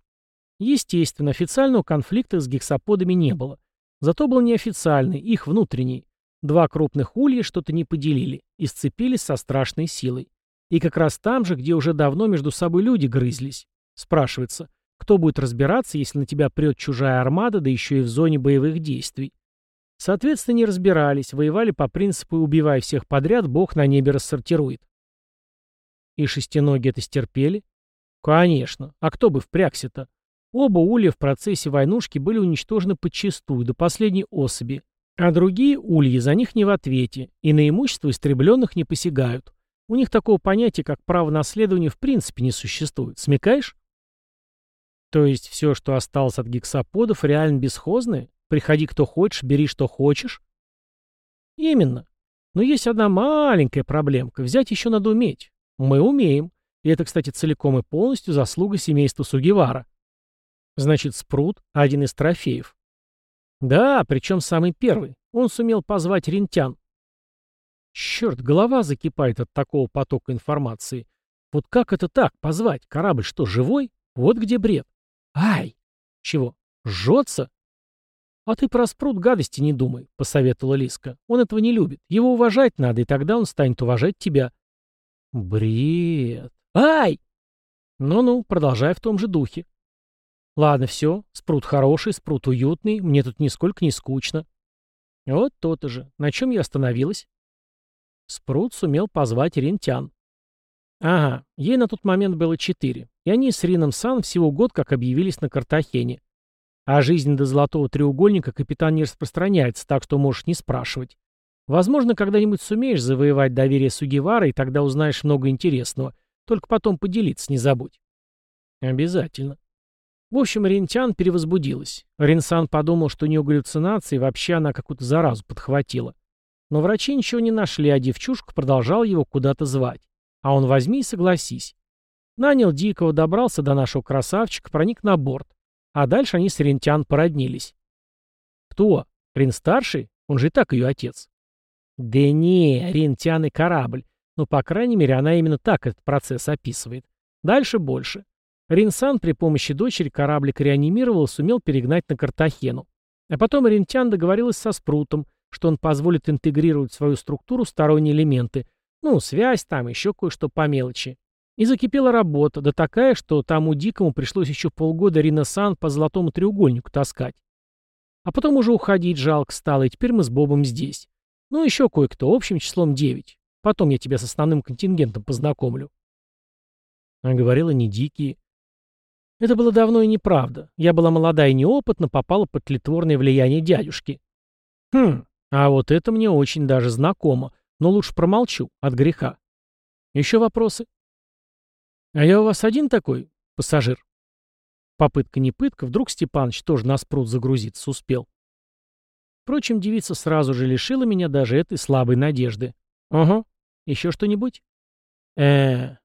Speaker 1: Естественно, официального конфликта с гексаподами не было. Зато был неофициальный, их внутренний. Два крупных улья что-то не поделили и сцепились со страшной силой. И как раз там же, где уже давно между собой люди грызлись. Спрашивается, кто будет разбираться, если на тебя прет чужая армада, да еще и в зоне боевых действий? Соответственно, не разбирались, воевали по принципу «убивай всех подряд, Бог на небе рассортирует». И шестиноги это стерпели? Конечно. А кто бы впрягся-то? Оба улья в процессе войнушки были уничтожены подчистую, до последней особи. А другие ульи за них не в ответе, и на имущество истребленных не посягают. У них такого понятия, как право наследования, в принципе не существует. Смекаешь? То есть все, что осталось от гексаподов, реально бесхозное? Приходи кто хочешь, бери что хочешь? Именно. Но есть одна маленькая проблемка. Взять еще надо уметь. Мы умеем. И это, кстати, целиком и полностью заслуга семейства Сугивара. Значит, Спрут — один из трофеев. Да, причем самый первый. Он сумел позвать рентян. Черт, голова закипает от такого потока информации. Вот как это так, позвать? Корабль что, живой? Вот где бред. Ай! Чего? Жжется? А ты про спрут гадости не думай, посоветовала Лиска. Он этого не любит. Его уважать надо, и тогда он станет уважать тебя. Бред. Ай! Ну-ну, продолжай в том же духе. Ладно, все. Спрут хороший, спрут уютный. Мне тут нисколько не скучно. Вот то-то же. На чем я остановилась? Спрут сумел позвать рентян. Ага, ей на тот момент было четыре. И они с Рином Сан всего год как объявились на Картахене. А жизнь до Золотого Треугольника капитан не распространяется, так что можешь не спрашивать. Возможно, когда-нибудь сумеешь завоевать доверие Сугивара, и тогда узнаешь много интересного. Только потом поделиться не забудь. Обязательно. В общем, Рентян перевозбудилась. Ринсан подумал, что у нее галлюцинации, вообще она какую-то заразу подхватила. Но врачи ничего не нашли, а девчушка продолжала его куда-то звать. А он возьми и согласись. Нанял Дикого, добрался до нашего красавчика, проник на борт. А дальше они с Рентян породнились. Кто? Рин-старший? Он же и так ее отец. Да не, Рентян и корабль. Ну, по крайней мере, она именно так этот процесс описывает. Дальше больше. Ринсан при помощи дочери кораблик реанимировал и сумел перегнать на Картахену. А потом Рентян договорилась со Спрутом, что он позволит интегрировать в свою структуру сторонние элементы, ну, связь там, еще кое-что по мелочи. И закипела работа, да такая, что тому дикому пришлось еще полгода Ринасан по золотому треугольнику таскать. А потом уже уходить жалко стало, и теперь мы с Бобом здесь. Ну, еще кое-кто, общим числом девять. Потом я тебя с основным контингентом познакомлю. А говорила не дикие. Это было давно и неправда. Я была молода и неопытна, попала под тлетворное влияние дядюшки. Хм, а вот это мне очень даже знакомо, но лучше промолчу, от греха. Еще вопросы? А я у вас один такой, пассажир? Попытка не пытка, вдруг Степаныч тоже на спрут загрузиться успел. Впрочем, девица сразу же лишила меня даже этой слабой надежды. Ага, еще что-нибудь? э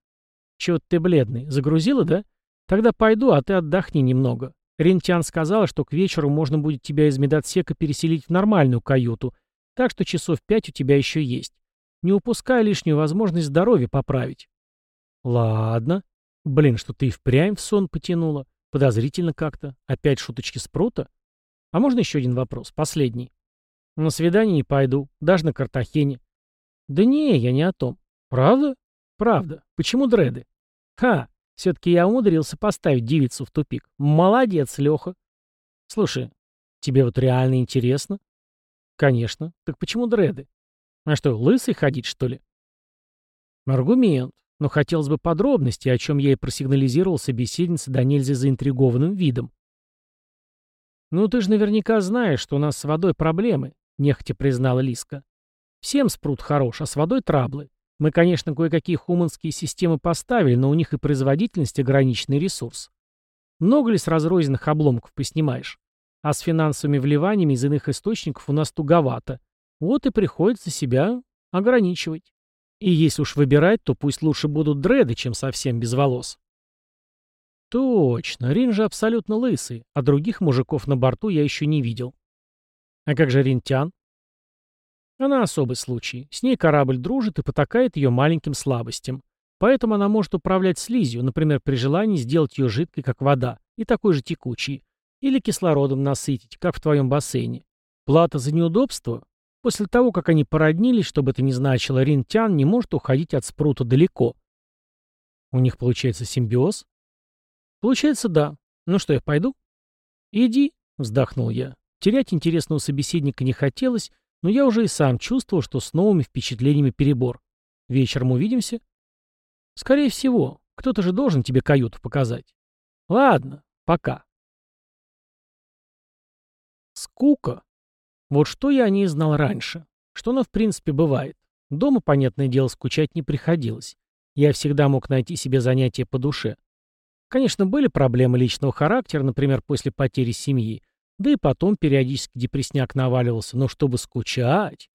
Speaker 1: чего ты бледный, загрузила, да? Тогда пойду, а ты отдохни немного. Рентян сказала, что к вечеру можно будет тебя из медотсека переселить в нормальную каюту, так что часов пять у тебя еще есть. Не упускай лишнюю возможность здоровья поправить. Ладно. Блин, что ты и впрямь в сон потянула. Подозрительно как-то. Опять шуточки с прута? А можно еще один вопрос? Последний. На свидание не пойду, даже на Картахене. Да не, я не о том. Правда? Правда. Почему дреды? Ха, все-таки я умудрился поставить девицу в тупик. Молодец, Леха. Слушай, тебе вот реально интересно? Конечно. Так почему дреды? А что, лысый ходить, что ли? Аргумент. Но хотелось бы подробностей, о чем я и просигнализировал собеседнице до нельзя заинтригованным видом. «Ну, ты же наверняка знаешь, что у нас с водой проблемы», — нехотя признала Лиска. «Всем спрут хорош, а с водой траблы. Мы, конечно, кое-какие хуманские системы поставили, но у них и производительность ограниченный ресурс. Много ли с разрозненных обломков поснимаешь? А с финансовыми вливаниями из иных источников у нас туговато. Вот и приходится себя ограничивать. И если уж выбирать, то пусть лучше будут дреды, чем совсем без волос. Точно, Рин же абсолютно лысый, а других мужиков на борту я еще не видел. А как же Ринтян? Она особый случай. С ней корабль дружит и потакает ее маленьким слабостям. Поэтому она может управлять слизью, например, при желании сделать ее жидкой, как вода, и такой же текучей. Или кислородом насытить, как в твоем бассейне. Плата за неудобство? После того, как они породнились, что бы это ни значило, Ринтян не может уходить от спрута далеко. У них получается симбиоз? Получается, да. Ну что, я пойду? Иди, вздохнул я. Терять интересного собеседника не хотелось, но я уже и сам чувствовал, что с новыми впечатлениями перебор. Вечером увидимся? Скорее всего. Кто-то же должен тебе каюту показать. Ладно, пока. Скука. Вот что я о ней знал раньше. Что она в принципе бывает. Дома, понятное дело, скучать не приходилось. Я всегда мог найти себе занятие по душе. Конечно, были проблемы личного характера, например, после потери семьи, да и потом периодически депресняк наваливался, но чтобы скучать...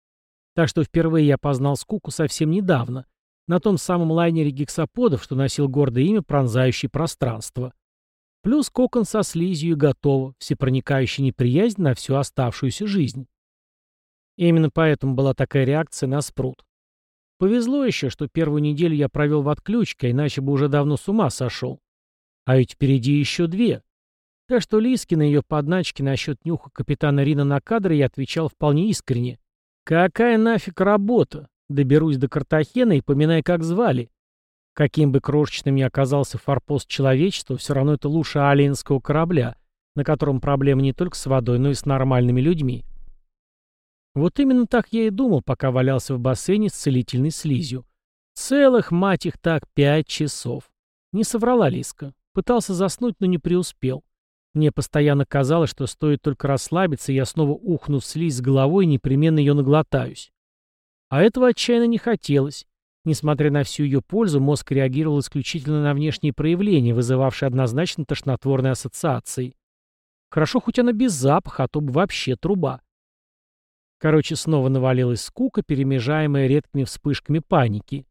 Speaker 1: Так что впервые я познал скуку совсем недавно, на том самом лайнере гексаподов, что носил гордое имя «Пронзающий пространство». Плюс кокон со слизью и готово, всепроникающая неприязнь на всю оставшуюся жизнь. И именно поэтому была такая реакция на спрут. Повезло еще, что первую неделю я провел в отключке, иначе бы уже давно с ума сошел. А ведь впереди еще две. Так что Лиски на ее подначки насчет нюха капитана Рина на кадры я отвечал вполне искренне. «Какая нафиг работа? Доберусь до Картахена и поминай, как звали. Каким бы крошечным ни оказался форпост человечества, все равно это лучше алиенского корабля, на котором проблемы не только с водой, но и с нормальными людьми». Вот именно так я и думал, пока валялся в бассейне с целительной слизью. Целых, мать их так, пять часов. Не соврала Лиска. Пытался заснуть, но не преуспел. Мне постоянно казалось, что стоит только расслабиться, и я снова ухну в слизь с головой и непременно ее наглотаюсь. А этого отчаянно не хотелось. Несмотря на всю ее пользу, мозг реагировал исключительно на внешние проявления, вызывавшие однозначно тошнотворные ассоциации. Хорошо, хоть она без запаха, а то бы вообще труба. Короче, снова навалилась скука, перемежаемая редкими вспышками паники.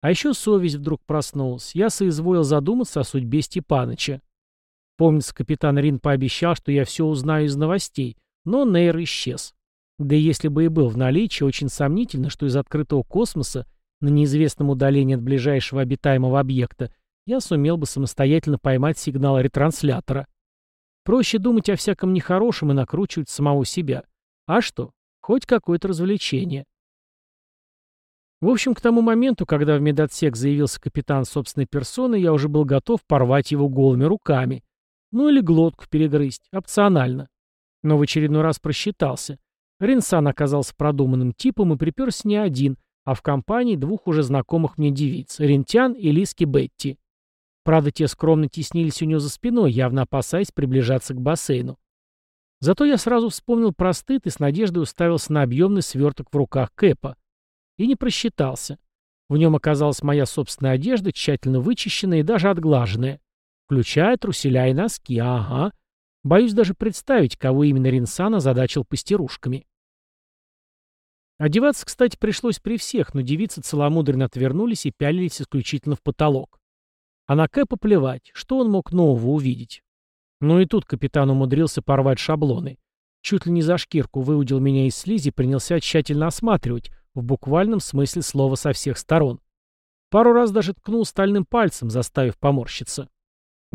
Speaker 1: А еще совесть вдруг проснулась. Я соизволил задуматься о судьбе Степаныча. Помнится, капитан Рин пообещал, что я все узнаю из новостей, но Нейр исчез. Да и если бы и был в наличии, очень сомнительно, что из открытого космоса на неизвестном удалении от ближайшего обитаемого объекта я сумел бы самостоятельно поймать сигнал ретранслятора. Проще думать о всяком нехорошем и накручивать самого себя. А что? Хоть какое-то развлечение. В общем, к тому моменту, когда в медотсек заявился капитан собственной персоны, я уже был готов порвать его голыми руками. Ну или глотку перегрызть, опционально. Но в очередной раз просчитался. Ринсан оказался продуманным типом и приперся не один, а в компании двух уже знакомых мне девиц, Рентян и Лиски Бетти. Правда, те скромно теснились у него за спиной, явно опасаясь приближаться к бассейну. Зато я сразу вспомнил про стыд и с надеждой уставился на объемный сверток в руках Кэпа. И не просчитался. В нем оказалась моя собственная одежда, тщательно вычищенная и даже отглаженная. Включая труселя и носки, ага. Боюсь даже представить, кого именно Ринсан озадачил пастерушками. Одеваться, кстати, пришлось при всех, но девицы целомудренно отвернулись и пялились исключительно в потолок. А на Кэпа плевать, что он мог нового увидеть. Но и тут капитан умудрился порвать шаблоны. Чуть ли не за шкирку выудил меня из слизи и принялся тщательно осматривать, в буквальном смысле слова со всех сторон. Пару раз даже ткнул стальным пальцем, заставив поморщиться.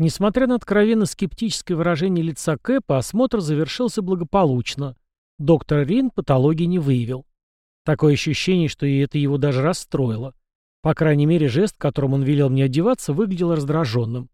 Speaker 1: Несмотря на откровенно скептическое выражение лица Кэпа, осмотр завершился благополучно. Доктор Рин патологии не выявил. Такое ощущение, что и это его даже расстроило. По крайней мере, жест, которым он велел мне одеваться, выглядел раздраженным.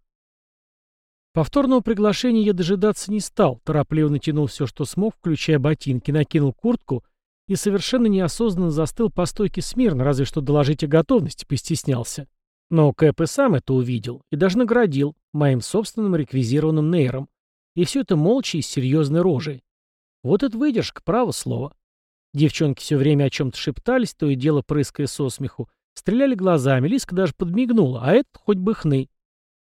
Speaker 1: Повторного приглашения я дожидаться не стал, торопливо натянул все, что смог, включая ботинки, накинул куртку и совершенно неосознанно застыл по стойке смирно, разве что доложить о готовности постеснялся. Но Кэп и сам это увидел и даже наградил моим собственным реквизированным нейром. И все это молча и с серьезной рожей. Вот это выдержка, право слово. Девчонки все время о чем-то шептались, то и дело прыская со смеху. Стреляли глазами, Лиска даже подмигнула, а это хоть бы хны.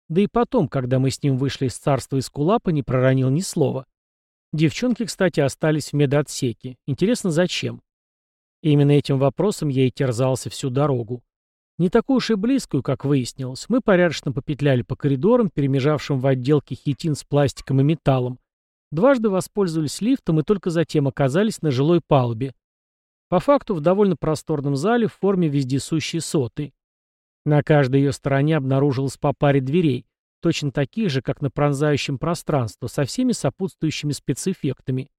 Speaker 1: Да и потом, когда мы с ним вышли из царства Искулапа, не проронил ни слова. Девчонки, кстати, остались в медотсеке. Интересно, зачем? Именно этим вопросом я и терзался всю дорогу. Не такую уж и близкую, как выяснилось. Мы порядочно попетляли по коридорам, перемежавшим в отделке хитин с пластиком и металлом. Дважды воспользовались лифтом и только затем оказались на жилой палубе. По факту в довольно просторном зале в форме вездесущей соты. На каждой ее стороне обнаружилось по паре дверей, точно таких же, как на пронзающем пространство, со всеми сопутствующими спецэффектами.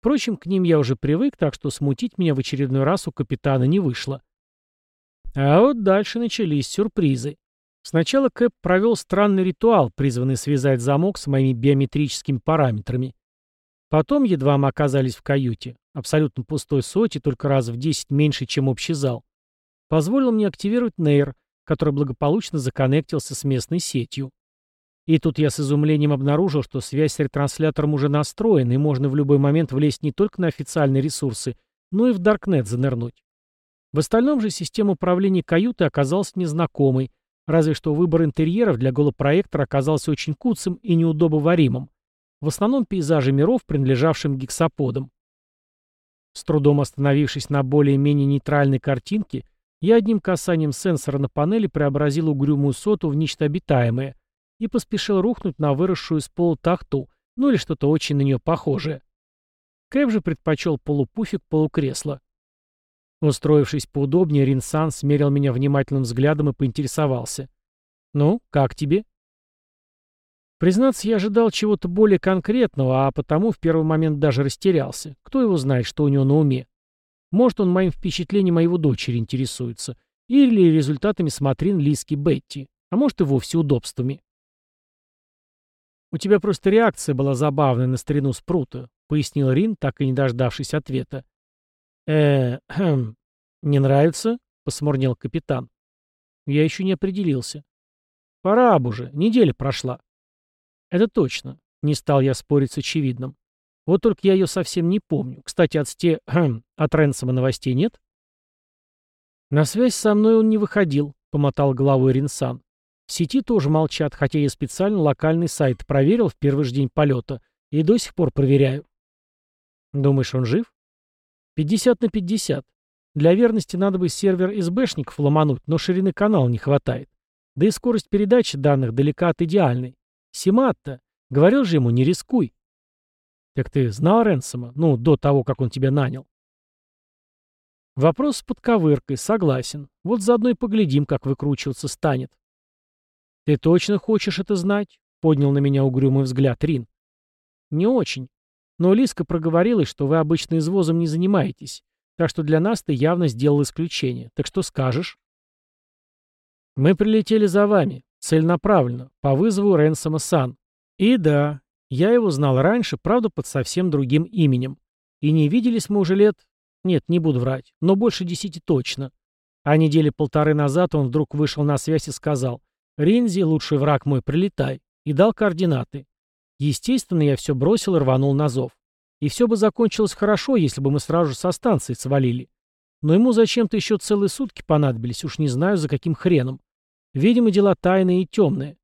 Speaker 1: Впрочем, к ним я уже привык, так что смутить меня в очередной раз у капитана не вышло. А вот дальше начались сюрпризы. Сначала Кэп провел странный ритуал, призванный связать замок с моими биометрическими параметрами. Потом, едва мы оказались в каюте, абсолютно пустой соти, только раз в 10 меньше, чем общий зал, позволил мне активировать нейр, который благополучно законнектился с местной сетью. И тут я с изумлением обнаружил, что связь с ретранслятором уже настроена, и можно в любой момент влезть не только на официальные ресурсы, но и в Даркнет занырнуть. В остальном же система управления каютой оказалась незнакомой, разве что выбор интерьеров для голопроектора оказался очень куцым и неудобоваримым. В основном пейзажи миров, принадлежавшим гексаподам. С трудом остановившись на более-менее нейтральной картинке, я одним касанием сенсора на панели преобразил угрюмую соту в нечто обитаемое и поспешил рухнуть на выросшую из пола тахту, ну или что-то очень на нее похожее. Кэп же предпочел полупуфик полукресла. Устроившись поудобнее, Ринсан смерил меня внимательным взглядом и поинтересовался. «Ну, как тебе?» Признаться, я ожидал чего-то более конкретного, а потому в первый момент даже растерялся. Кто его знает, что у него на уме? Может, он моим впечатлением о его дочери интересуется. Или результатами смотрин Лиски Бетти. А может, и вовсе удобствами. «У тебя просто реакция была забавная на старину Спрута», — пояснил Рин, так и не дождавшись ответа э хм, не нравится?» — посмурнел капитан. «Я еще не определился». «Пора бы уже, неделя прошла». «Это точно», — не стал я спорить с очевидным. «Вот только я ее совсем не помню. Кстати, от сте... Хм, от Ренсома новостей нет?» «На связь со мной он не выходил», — помотал головой Ринсан. «В сети тоже молчат, хотя я специально локальный сайт проверил в первый же день полета и до сих пор проверяю». «Думаешь, он жив?» 50 на 50. Для верности надо бы сервер СБшников ломануть, но ширины канала не хватает. Да и скорость передачи данных далека от идеальной. Симат-то. Говорил же ему, не рискуй. Так ты знал Ренсома? Ну, до того, как он тебя нанял. Вопрос с подковыркой, согласен. Вот заодно и поглядим, как выкручиваться станет. Ты точно хочешь это знать? Поднял на меня угрюмый взгляд Рин. Не очень. Но Лиска проговорилась, что вы обычно извозом не занимаетесь, так что для нас ты явно сделал исключение. Так что скажешь? Мы прилетели за вами, целенаправленно, по вызову Ренсома Сан. И да, я его знал раньше, правда, под совсем другим именем. И не виделись мы уже лет... Нет, не буду врать, но больше десяти точно. А недели полторы назад он вдруг вышел на связь и сказал «Ринзи, лучший враг мой, прилетай», и дал координаты. Естественно, я все бросил и рванул на зов. И все бы закончилось хорошо, если бы мы сразу со станции свалили. Но ему зачем-то еще целые сутки понадобились, уж не знаю, за каким хреном. Видимо, дела тайные и темные.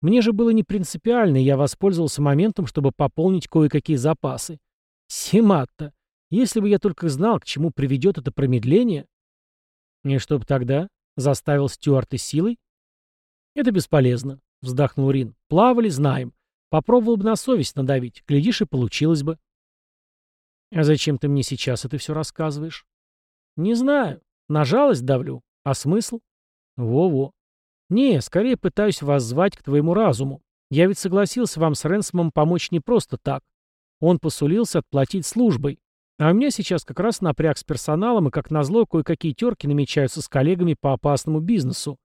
Speaker 1: Мне же было не принципиально, и я воспользовался моментом, чтобы пополнить кое-какие запасы. Симатта. Если бы я только знал, к чему приведет это промедление... И что бы тогда? Заставил Стюарта силой? Это бесполезно, вздохнул Рин. Плавали, знаем. Попробовал бы на совесть надавить, глядишь, и получилось бы. А зачем ты мне сейчас это все рассказываешь? Не знаю. На жалость давлю. А смысл? Во-во. Не, скорее пытаюсь вас звать к твоему разуму. Я ведь согласился вам с Ренсомом помочь не просто так. Он посулился отплатить службой. А у меня сейчас как раз напряг с персоналом, и как назло кое-какие терки намечаются с коллегами по опасному бизнесу.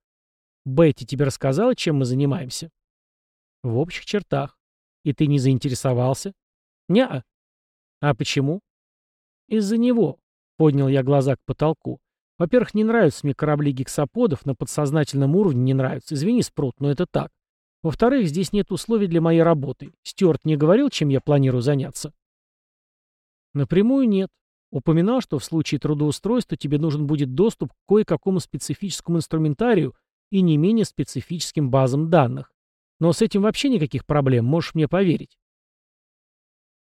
Speaker 1: Бетти тебе рассказала, чем мы занимаемся? В общих чертах. И ты не заинтересовался? Неа. А почему? Из-за него. Поднял я глаза к потолку. Во-первых, не нравятся мне корабли гексаподов, на подсознательном уровне не нравятся. Извини, Спрут, но это так. Во-вторых, здесь нет условий для моей работы. Стюарт не говорил, чем я планирую заняться? Напрямую нет. Упоминал, что в случае трудоустройства тебе нужен будет доступ к кое-какому специфическому инструментарию и не менее специфическим базам данных. Но с этим вообще никаких проблем, можешь мне поверить.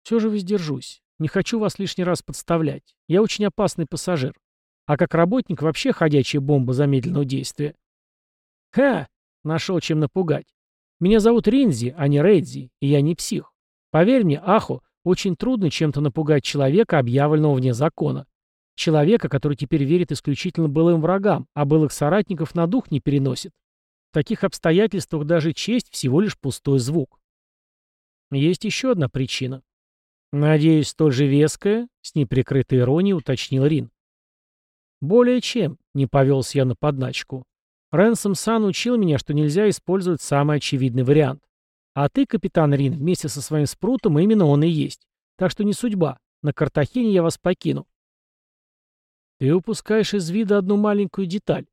Speaker 1: Все же воздержусь. Не хочу вас лишний раз подставлять. Я очень опасный пассажир. А как работник вообще ходячая бомба замедленного действия. Ха! Нашел чем напугать. Меня зовут Ринзи, а не Рейдзи, и я не псих. Поверь мне, Аху, очень трудно чем-то напугать человека, объявленного вне закона. Человека, который теперь верит исключительно былым врагам, а былых соратников на дух не переносит. В таких обстоятельствах даже честь всего лишь пустой звук. Есть еще одна причина. Надеюсь, столь же веская, с неприкрытой иронией уточнил Рин. Более чем, не повелся я на подначку. Рэнсом Сан учил меня, что нельзя использовать самый очевидный вариант. А ты, капитан Рин, вместе со своим спрутом именно он и есть. Так что не судьба. На Картахене я вас покину. Ты упускаешь из вида одну маленькую деталь.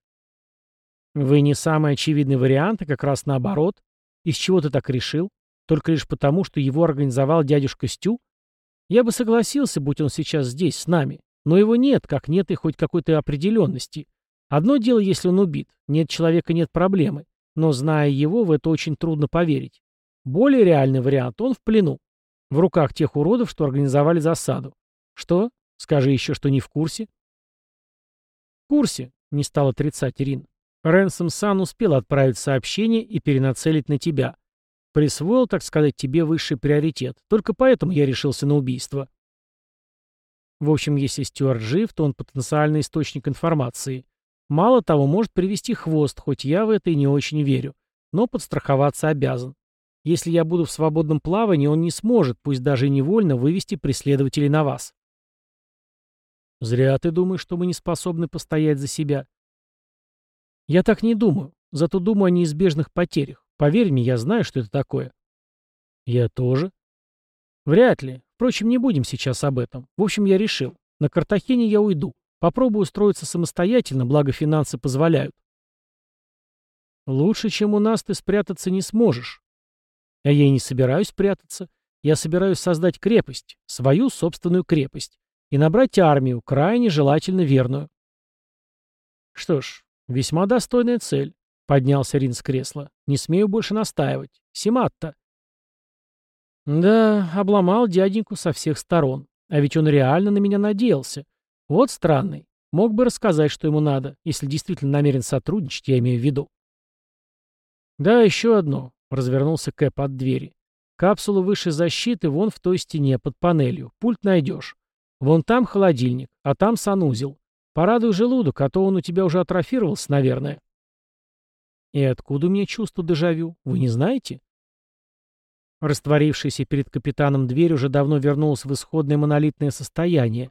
Speaker 1: Вы не самый очевидный вариант, а как раз наоборот. Из чего ты так решил? Только лишь потому, что его организовал дядюшка Стю? Я бы согласился, будь он сейчас здесь, с нами. Но его нет, как нет и хоть какой-то определенности. Одно дело, если он убит. Нет человека, нет проблемы. Но, зная его, в это очень трудно поверить. Более реальный вариант – он в плену. В руках тех уродов, что организовали засаду. Что? Скажи еще, что не в курсе. В курсе, не стал отрицать Ирин. Рэнсом Сан успел отправить сообщение и перенацелить на тебя. Присвоил, так сказать, тебе высший приоритет. Только поэтому я решился на убийство. В общем, если Стюарт жив, то он потенциальный источник информации. Мало того, может привести хвост, хоть я в это и не очень верю. Но подстраховаться обязан. Если я буду в свободном плавании, он не сможет, пусть даже и невольно, вывести преследователей на вас. Зря ты думаешь, что мы не способны постоять за себя. Я так не думаю. Зато думаю о неизбежных потерях. Поверь мне, я знаю, что это такое. Я тоже. Вряд ли. Впрочем, не будем сейчас об этом. В общем, я решил. На Картахене я уйду. Попробую устроиться самостоятельно, благо финансы позволяют. Лучше, чем у нас, ты спрятаться не сможешь. А я и не собираюсь прятаться. Я собираюсь создать крепость, свою собственную крепость, и набрать армию, крайне желательно верную. Что ж, весьма достойная цель. Поднялся Рин с кресла. Не смею больше настаивать. Симатта. Да, обломал дяденьку со всех сторон. А ведь он реально на меня надеялся. Вот странный. Мог бы рассказать, что ему надо, если действительно намерен сотрудничать, я имею в виду. Да, еще одно. Развернулся Кэп от двери. Капсулу высшей защиты вон в той стене, под панелью. Пульт найдешь. Вон там холодильник, а там санузел. Порадуй желудок, а то он у тебя уже атрофировался, наверное. И откуда меня чувство дежавю? Вы не знаете? Растворившаяся перед капитаном дверь уже давно вернулась в исходное монолитное состояние,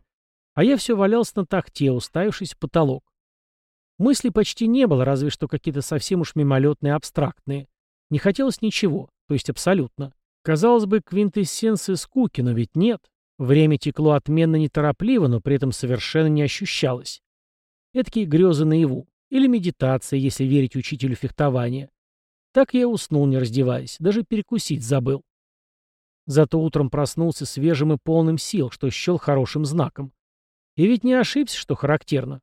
Speaker 1: а я все валялся на тахте, уставившись в потолок. Мыслей почти не было, разве что какие-то совсем уж мимолетные абстрактные. Не хотелось ничего, то есть абсолютно. Казалось бы, квинтэссенция скуки, но ведь нет. Время текло отменно неторопливо, но при этом совершенно не ощущалось. Эдакие грезы наяву. Или медитация, если верить учителю фехтования. Так я уснул, не раздеваясь, даже перекусить забыл. Зато утром проснулся свежим и полным сил, что счел хорошим знаком. И ведь не ошибся, что характерно.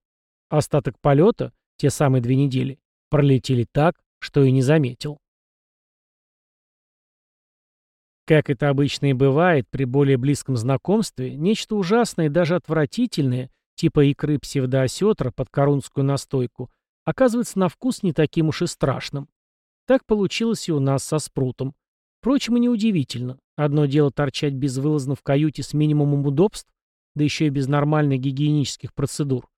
Speaker 1: Остаток полета, те самые две недели, пролетели так, что и не заметил. Как это обычно и бывает, при более близком знакомстве, нечто ужасное и даже отвратительное, типа икры псевдоосетра под корунскую настойку, оказывается на вкус не таким уж и страшным. Так получилось и у нас со спрутом. Впрочем, и неудивительно. Одно дело торчать безвылазно в каюте с минимумом удобств, да еще и без нормальных гигиенических процедур.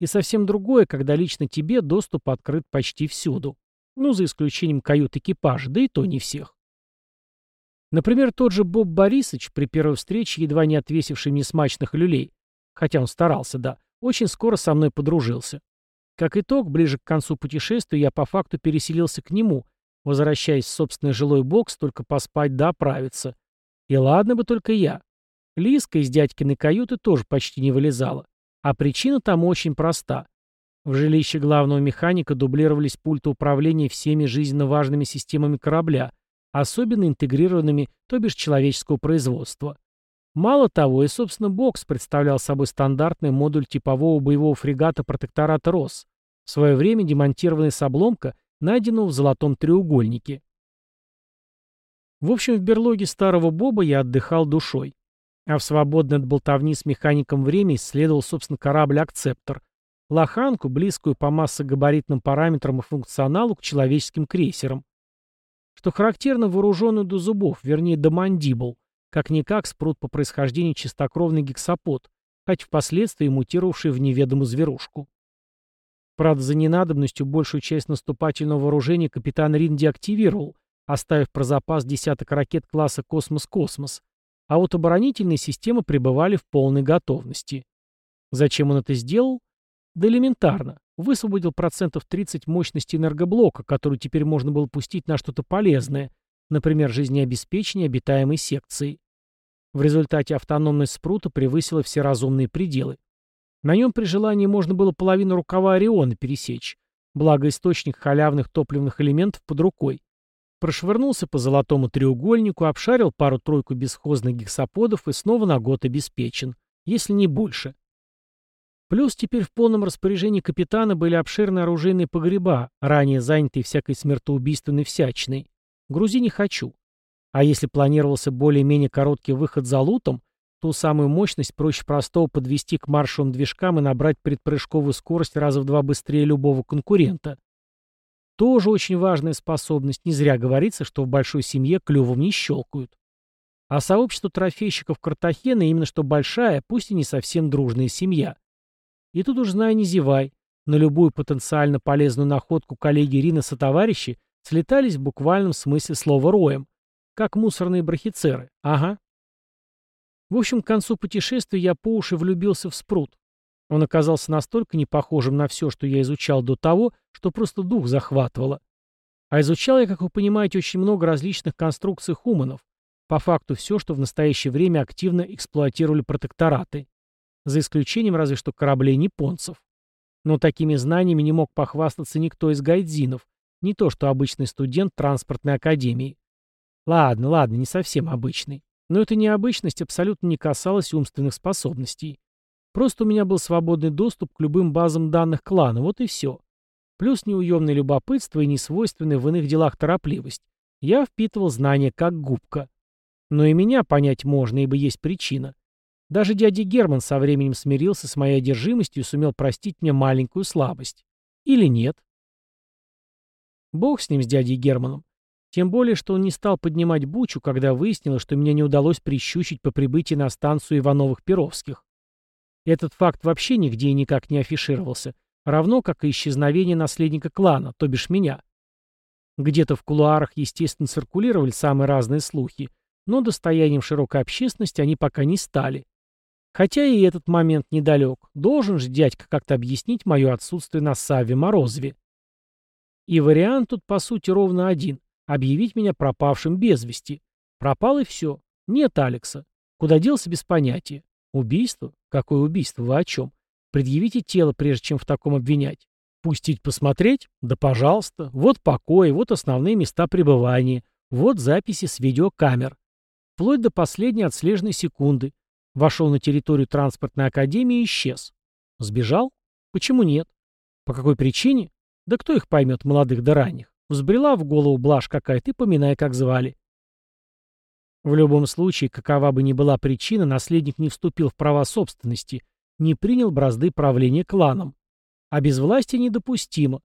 Speaker 1: И совсем другое, когда лично тебе доступ открыт почти всюду. Ну, за исключением кают экипажа, да и то не всех. Например, тот же Боб Борисович, при первой встрече, едва не отвесивший мне смачных люлей, хотя он старался, да, очень скоро со мной подружился. Как итог, ближе к концу путешествия я по факту переселился к нему, возвращаясь в собственный жилой бокс, только поспать да оправиться. И ладно бы только я. Лиска из дядькиной каюты тоже почти не вылезала. А причина там очень проста. В жилище главного механика дублировались пульты управления всеми жизненно важными системами корабля, особенно интегрированными, то бишь человеческого производства. Мало того, и, собственно, бокс представлял собой стандартный модуль типового боевого фрегата протектората «Рос», в свое время демонтированный с обломка, найденного в золотом треугольнике. В общем, в берлоге старого Боба я отдыхал душой. А в свободное от болтовни с механиком время исследовал, собственно, корабль «Акцептор», лоханку, близкую по массогабаритным параметрам и функционалу к человеческим крейсерам. Что характерно вооруженную до зубов, вернее, до мандибул, как-никак спрут по происхождению чистокровный гексапод, хоть впоследствии мутировавший в неведомую зверушку. Правда, за ненадобностью большую часть наступательного вооружения капитан Рин деактивировал, оставив про запас десяток ракет класса «Космос-Космос», а вот оборонительные системы пребывали в полной готовности. Зачем он это сделал? Да элементарно. Высвободил процентов 30 мощности энергоблока, который теперь можно было пустить на что-то полезное, например, жизнеобеспечение обитаемой секции. В результате автономность спрута превысила все разумные пределы. На нем при желании можно было половину рукава Ориона пересечь, благо источник халявных топливных элементов под рукой. Прошвырнулся по золотому треугольнику, обшарил пару-тройку бесхозных гексаподов и снова на год обеспечен, если не больше. Плюс теперь в полном распоряжении капитана были обширные оружейные погреба, ранее занятые всякой смертоубийственной всячиной. Грузи не хочу. А если планировался более-менее короткий выход за лутом, ту самую мощность проще простого подвести к маршевым движкам и набрать предпрыжковую скорость раза в два быстрее любого конкурента. Тоже очень важная способность, не зря говорится, что в большой семье клювом не щелкают. А сообщество трофейщиков Картахена именно что большая, пусть и не совсем дружная семья. И тут уж знай не зевай, на любую потенциально полезную находку коллеги Рина сотоварищи слетались в буквальном смысле слова роем. Как мусорные брахицеры. Ага. В общем, к концу путешествия я по уши влюбился в спрут. Он оказался настолько не похожим на все, что я изучал до того, что просто дух захватывало. А изучал я, как вы понимаете, очень много различных конструкций хуманов. По факту все, что в настоящее время активно эксплуатировали протектораты. За исключением разве что кораблей японцев. Но такими знаниями не мог похвастаться никто из гайдзинов, не то что обычный студент транспортной академии. Ладно, ладно, не совсем обычный. Но эта необычность абсолютно не касалась умственных способностей. Просто у меня был свободный доступ к любым базам данных клана, вот и все. Плюс неуемное любопытство и несвойственная в иных делах торопливость. Я впитывал знания как губка. Но и меня понять можно, ибо есть причина. Даже дядя Герман со временем смирился с моей одержимостью и сумел простить мне маленькую слабость. Или нет? Бог с ним, с дядей Германом. Тем более, что он не стал поднимать бучу, когда выяснилось, что меня не удалось прищучить по прибытии на станцию Ивановых-Перовских. Этот факт вообще нигде и никак не афишировался, равно как и исчезновение наследника клана, то бишь меня. Где-то в кулуарах, естественно, циркулировали самые разные слухи, но достоянием широкой общественности они пока не стали. Хотя и этот момент недалек. Должен же дядька как-то объяснить мое отсутствие на Саве Морозове. И вариант тут, по сути, ровно один объявить меня пропавшим без вести. Пропал и все. Нет Алекса. Куда делся без понятия. Убийство? Какое убийство? Вы о чем? Предъявите тело, прежде чем в таком обвинять. Пустить посмотреть? Да пожалуйста. Вот покои, вот основные места пребывания, вот записи с видеокамер. Вплоть до последней отслеженной секунды. Вошел на территорию транспортной академии и исчез. Сбежал? Почему нет? По какой причине? Да кто их поймет, молодых да ранних? Взбрела в голову блажь какая-то, и поминай, как звали. В любом случае, какова бы ни была причина, наследник не вступил в права собственности, не принял бразды правления кланом. А без власти недопустимо.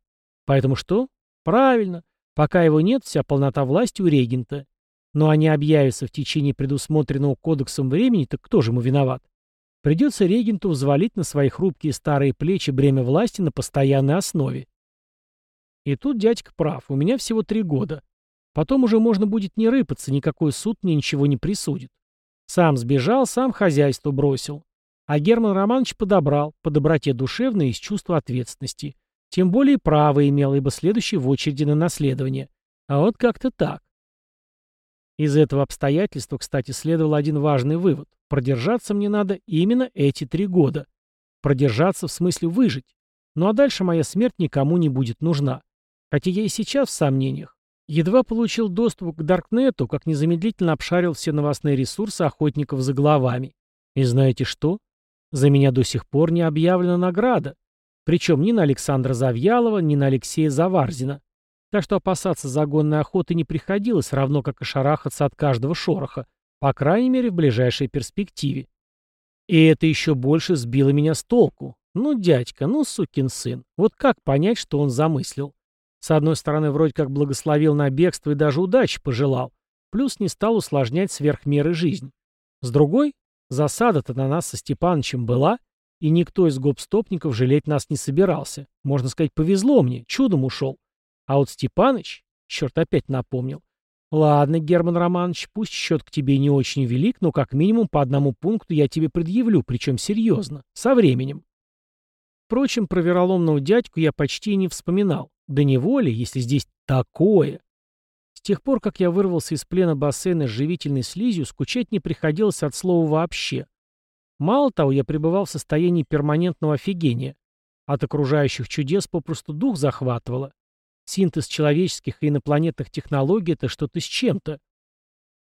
Speaker 1: Поэтому что? Правильно. Пока его нет, вся полнота власти у регента. Но они объявятся в течение предусмотренного кодексом времени, так кто же ему виноват? Придется регенту взвалить на свои хрупкие старые плечи бремя власти на постоянной основе. И тут дядька прав, у меня всего три года. Потом уже можно будет не рыпаться, никакой суд мне ничего не присудит. Сам сбежал, сам хозяйство бросил. А Герман Романович подобрал, по доброте душевной и из чувства ответственности. Тем более право имел, ибо следующий в очереди на наследование. А вот как-то так. Из этого обстоятельства, кстати, следовал один важный вывод. Продержаться мне надо именно эти три года. Продержаться в смысле выжить. Ну а дальше моя смерть никому не будет нужна. Хотя я и сейчас в сомнениях. Едва получил доступ к Даркнету, как незамедлительно обшарил все новостные ресурсы охотников за головами. И знаете что? За меня до сих пор не объявлена награда. Причем ни на Александра Завьялова, ни на Алексея Заварзина. Так что опасаться загонной охоты не приходилось, равно как и шарахаться от каждого шороха, по крайней мере в ближайшей перспективе. И это еще больше сбило меня с толку. Ну, дядька, ну, сукин сын, вот как понять, что он замыслил? С одной стороны, вроде как благословил на бегство и даже удачи пожелал, плюс не стал усложнять сверх меры жизнь. С другой, засада-то на нас со Степанычем была, и никто из гопстопников жалеть нас не собирался. Можно сказать, повезло мне, чудом ушел. А вот Степаныч, черт опять напомнил. Ладно, Герман Романович, пусть счет к тебе не очень велик, но как минимум по одному пункту я тебе предъявлю, причем серьезно, со временем. Впрочем, про вероломного дядьку я почти не вспоминал. Да неволи, если здесь такое. С тех пор, как я вырвался из плена бассейна с живительной слизью, скучать не приходилось от слова вообще. Мало того, я пребывал в состоянии перманентного офигения. От окружающих чудес попросту дух захватывало. Синтез человеческих и инопланетных технологий — это что-то с чем-то.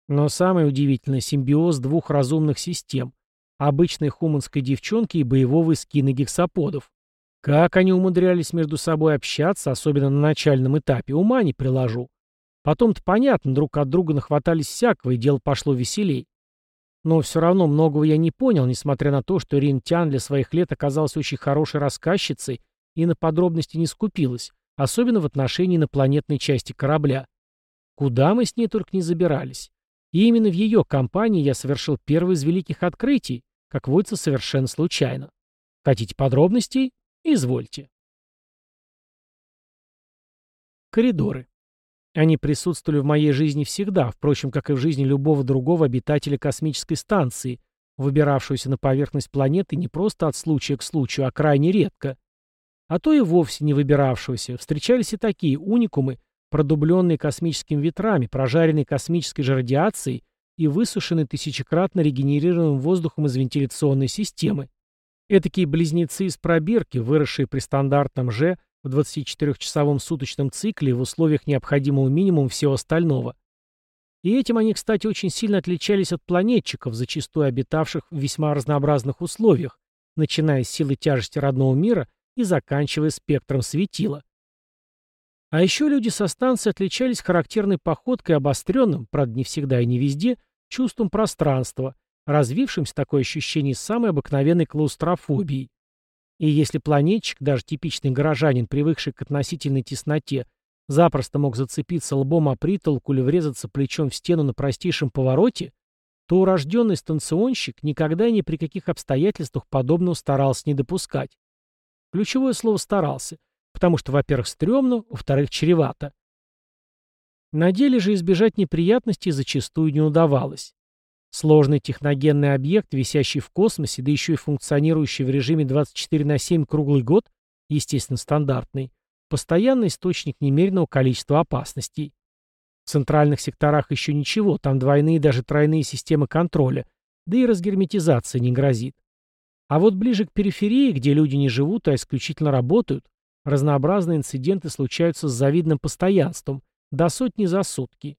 Speaker 1: Но самое удивительное — симбиоз двух разумных систем — обычной хуманской девчонки и боевого эскина гексаподов. Как они умудрялись между собой общаться, особенно на начальном этапе, ума не приложу. Потом-то понятно, друг от друга нахватались всякого, и дело пошло веселей. Но все равно многого я не понял, несмотря на то, что Рин Тян для своих лет оказалась очень хорошей рассказчицей и на подробности не скупилась, особенно в отношении инопланетной части корабля. Куда мы с ней только не забирались. И именно в ее компании я совершил первое из великих открытий, как водится, совершенно случайно. Хотите подробностей? Извольте. Коридоры. Они присутствовали в моей жизни всегда, впрочем, как и в жизни любого другого обитателя космической станции, выбиравшегося на поверхность планеты не просто от случая к случаю, а крайне редко а то и вовсе не выбиравшегося. Встречались и такие уникумы, продубленные космическими ветрами, прожаренные космической же радиацией и высушенные тысячекратно регенерированным воздухом из вентиляционной системы. Этакие близнецы из пробирки, выросшие при стандартном же в 24-часовом суточном цикле в условиях необходимого минимума всего остального. И этим они, кстати, очень сильно отличались от планетчиков, зачастую обитавших в весьма разнообразных условиях, начиная с силы тяжести родного мира и заканчивая спектром светила. А еще люди со станции отличались характерной походкой обостренным, правда не всегда и не везде, чувством пространства, развившимся такое ощущение самой обыкновенной клаустрофобией. И если планетчик, даже типичный горожанин, привыкший к относительной тесноте, запросто мог зацепиться лбом о притолку или врезаться плечом в стену на простейшем повороте, то урожденный станционщик никогда и ни при каких обстоятельствах подобного старался не допускать. Ключевое слово «старался», потому что, во-первых, стрёмно, во-вторых, чревато. На деле же избежать неприятностей зачастую не удавалось. Сложный техногенный объект, висящий в космосе, да еще и функционирующий в режиме 24 на 7 круглый год, естественно, стандартный, постоянный источник немеренного количества опасностей. В центральных секторах еще ничего, там двойные даже тройные системы контроля, да и разгерметизация не грозит. А вот ближе к периферии, где люди не живут, а исключительно работают, разнообразные инциденты случаются с завидным постоянством, до сотни за сутки.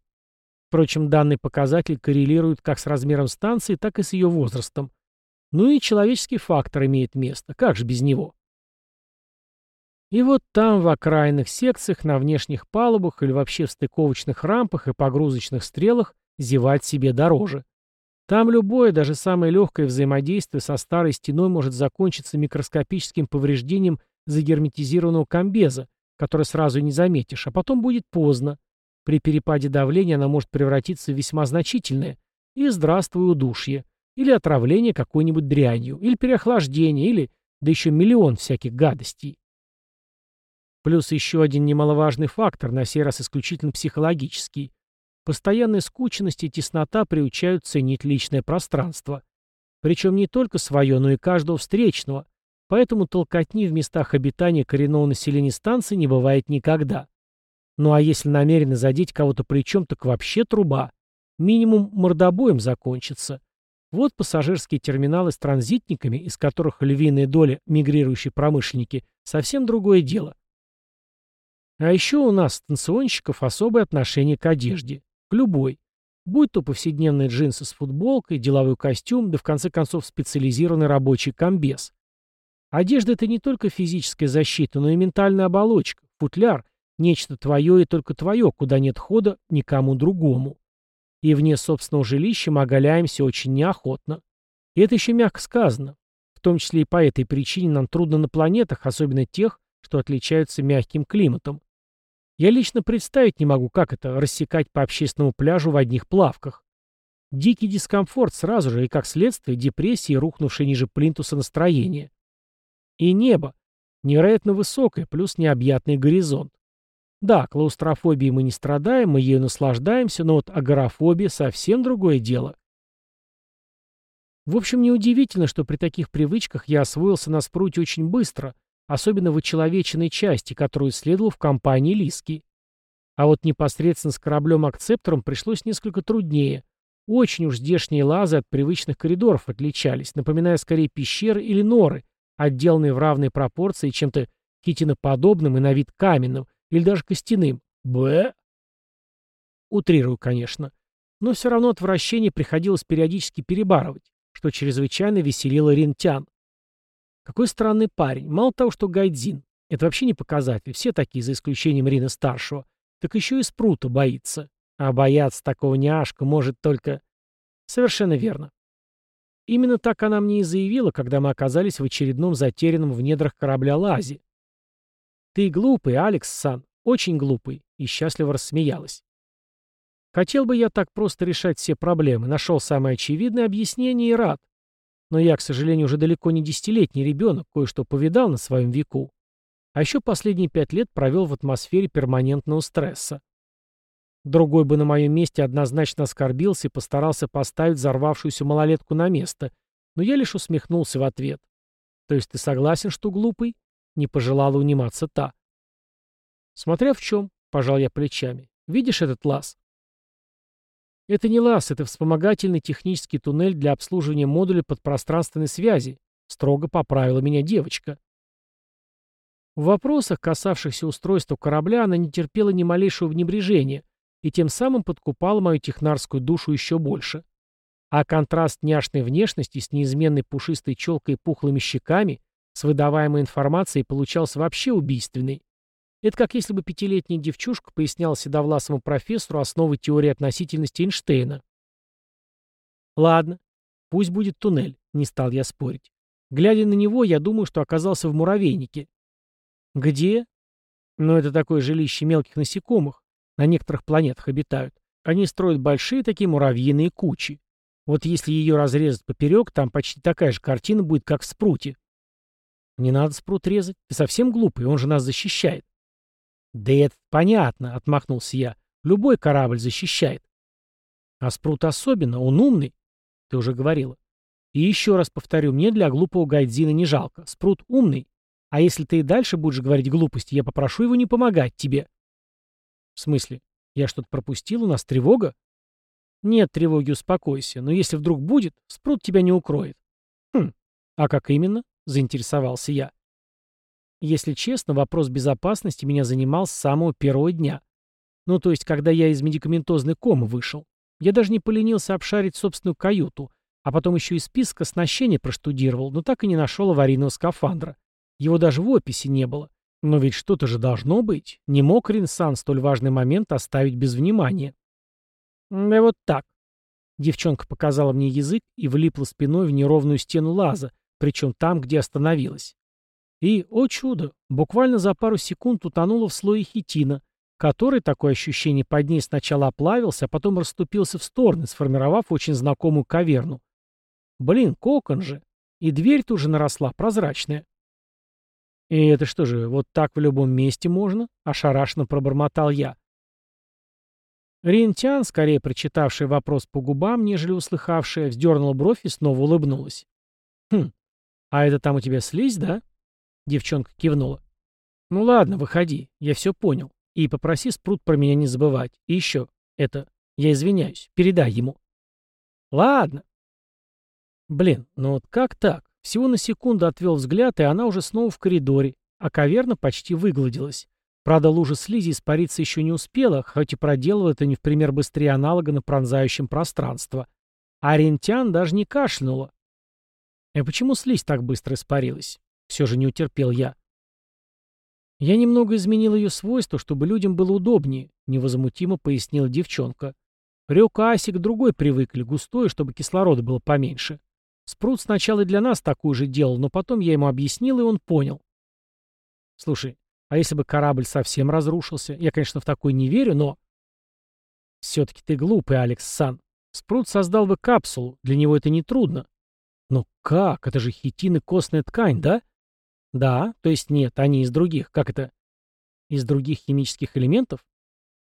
Speaker 1: Впрочем, данный показатель коррелирует как с размером станции, так и с ее возрастом. Ну и человеческий фактор имеет место, как же без него? И вот там, в окраинных секциях, на внешних палубах или вообще в стыковочных рампах и погрузочных стрелах зевать себе дороже. Там любое, даже самое легкое взаимодействие со старой стеной может закончиться микроскопическим повреждением загерметизированного комбеза, который сразу не заметишь, а потом будет поздно. При перепаде давления она может превратиться в весьма значительное. И здравствуй удушье. Или отравление какой-нибудь дрянью. Или переохлаждение. Или, да еще миллион всяких гадостей. Плюс еще один немаловажный фактор, на сей раз исключительно психологический. Постоянная скученность и теснота приучают ценить личное пространство. Причем не только свое, но и каждого встречного. Поэтому толкотни в местах обитания коренного населения станции не бывает никогда. Ну а если намеренно задеть кого-то причем, так вообще труба. Минимум мордобоем закончится. Вот пассажирские терминалы с транзитниками, из которых львиная доля мигрирующие промышленники, совсем другое дело. А еще у нас, станционщиков, особое отношение к одежде. Любой. Будь то повседневные джинсы с футболкой, деловой костюм, да в конце концов специализированный рабочий комбез. Одежда — это не только физическая защита, но и ментальная оболочка, футляр, нечто твое и только твое, куда нет хода никому другому и вне собственного жилища мы оголяемся очень неохотно. И это еще мягко сказано. В том числе и по этой причине нам трудно на планетах, особенно тех, что отличаются мягким климатом. Я лично представить не могу, как это — рассекать по общественному пляжу в одних плавках. Дикий дискомфорт сразу же и, как следствие, депрессии и рухнувшее ниже плинтуса настроение. И небо. Невероятно высокое, плюс необъятный горизонт. Да, клаустрофобией мы не страдаем, мы ею наслаждаемся, но вот агорафобия совсем другое дело. В общем, неудивительно, что при таких привычках я освоился на спруте очень быстро, особенно в очеловеченной части, которую исследовал в компании Лиски. А вот непосредственно с кораблем-акцептором пришлось несколько труднее. Очень уж здешние лазы от привычных коридоров отличались, напоминая скорее пещеры или норы, отделанные в равной пропорции чем-то хитиноподобным и на вид каменным, или даже костяным. Б. Утрирую, конечно. Но все равно отвращение приходилось периодически перебарывать, что чрезвычайно веселило рентян. Какой странный парень. Мало того, что гайдзин. Это вообще не показатель. Все такие, за исключением Рина-старшего. Так еще и спрута боится. А бояться такого няшка может только... Совершенно верно. Именно так она мне и заявила, когда мы оказались в очередном затерянном в недрах корабля Лази. «Ты глупый, Алекс-сан, очень глупый», и счастливо рассмеялась. Хотел бы я так просто решать все проблемы, нашел самое очевидное объяснение и рад. Но я, к сожалению, уже далеко не десятилетний ребенок, кое-что повидал на своем веку. А еще последние пять лет провел в атмосфере перманентного стресса. Другой бы на моем месте однозначно оскорбился и постарался поставить взорвавшуюся малолетку на место, но я лишь усмехнулся в ответ. То есть ты согласен, что глупый? Не пожелала униматься та. Смотря в чем, пожал я плечами. Видишь этот лаз? Это не лаз, это вспомогательный технический туннель для обслуживания модуля подпространственной связи, строго поправила меня девочка. В вопросах, касавшихся устройства корабля, она не терпела ни малейшего внебрежения и тем самым подкупала мою технарскую душу еще больше. А контраст няшной внешности с неизменной пушистой челкой и пухлыми щеками с выдаваемой информацией получался вообще убийственный. Это как если бы пятилетняя девчушка поясняла седовласому профессору основы теории относительности Эйнштейна. Ладно, пусть будет туннель, не стал я спорить. Глядя на него, я думаю, что оказался в муравейнике. Где? Ну, это такое жилище мелких насекомых. На некоторых планетах обитают. Они строят большие такие муравьиные кучи. Вот если ее разрезать поперек, там почти такая же картина будет, как в спруте. Не надо спрут резать. Ты совсем глупый, он же нас защищает. Да это понятно, отмахнулся я. Любой корабль защищает. А спрут особенно, он умный. Ты уже говорила. И еще раз повторю, мне для глупого гайдзина не жалко. Спрут умный. А если ты и дальше будешь говорить глупости, я попрошу его не помогать тебе. В смысле? Я что-то пропустил? У нас тревога? Нет тревоги, успокойся. Но если вдруг будет, спрут тебя не укроет. Хм, а как именно? — заинтересовался я. Если честно, вопрос безопасности меня занимал с самого первого дня. Ну, то есть, когда я из медикаментозной комы вышел. Я даже не поленился обшарить собственную каюту, а потом еще и список оснащения проштудировал, но так и не нашел аварийного скафандра. Его даже в описи не было. Но ведь что-то же должно быть. Не мог Ринсан столь важный момент оставить без внимания. Да вот так. Девчонка показала мне язык и влипла спиной в неровную стену лаза, причем там, где остановилась. И, о чудо, буквально за пару секунд утонула в слое хитина, который, такое ощущение, под ней сначала оплавился, а потом расступился в стороны, сформировав очень знакомую каверну. Блин, кокон же. И дверь тоже наросла, прозрачная. «И это что же, вот так в любом месте можно?» — ошарашенно пробормотал я. Рентян, скорее прочитавший вопрос по губам, нежели услыхавшая, вздернула бровь и снова улыбнулась. «Хм, а это там у тебя слизь, да?» Девчонка кивнула. «Ну ладно, выходи, я все понял. И попроси Спрут про меня не забывать. И еще, это, я извиняюсь, передай ему». «Ладно». Блин, ну вот как так? Всего на секунду отвел взгляд, и она уже снова в коридоре, а каверна почти выгладилась. Правда, лужа слизи испариться еще не успела, хоть и проделывала это не в пример быстрее аналога на пронзающем пространство. А Рентян даже не кашлянула. И почему слизь так быстро испарилась? Все же не утерпел я. Я немного изменил ее свойства, чтобы людям было удобнее, невозмутимо пояснила девчонка. Рёк и Асик другой привыкли, густой, чтобы кислорода было поменьше. Спрут сначала и для нас такую же делал, но потом я ему объяснил, и он понял. Слушай, а если бы корабль совсем разрушился? Я, конечно, в такой не верю, но... Все-таки ты глупый, Алекс Сан. Спрут создал бы капсулу, для него это нетрудно. Но как? Это же хитин и костная ткань, да? Да, то есть нет, они из других. Как это? Из других химических элементов?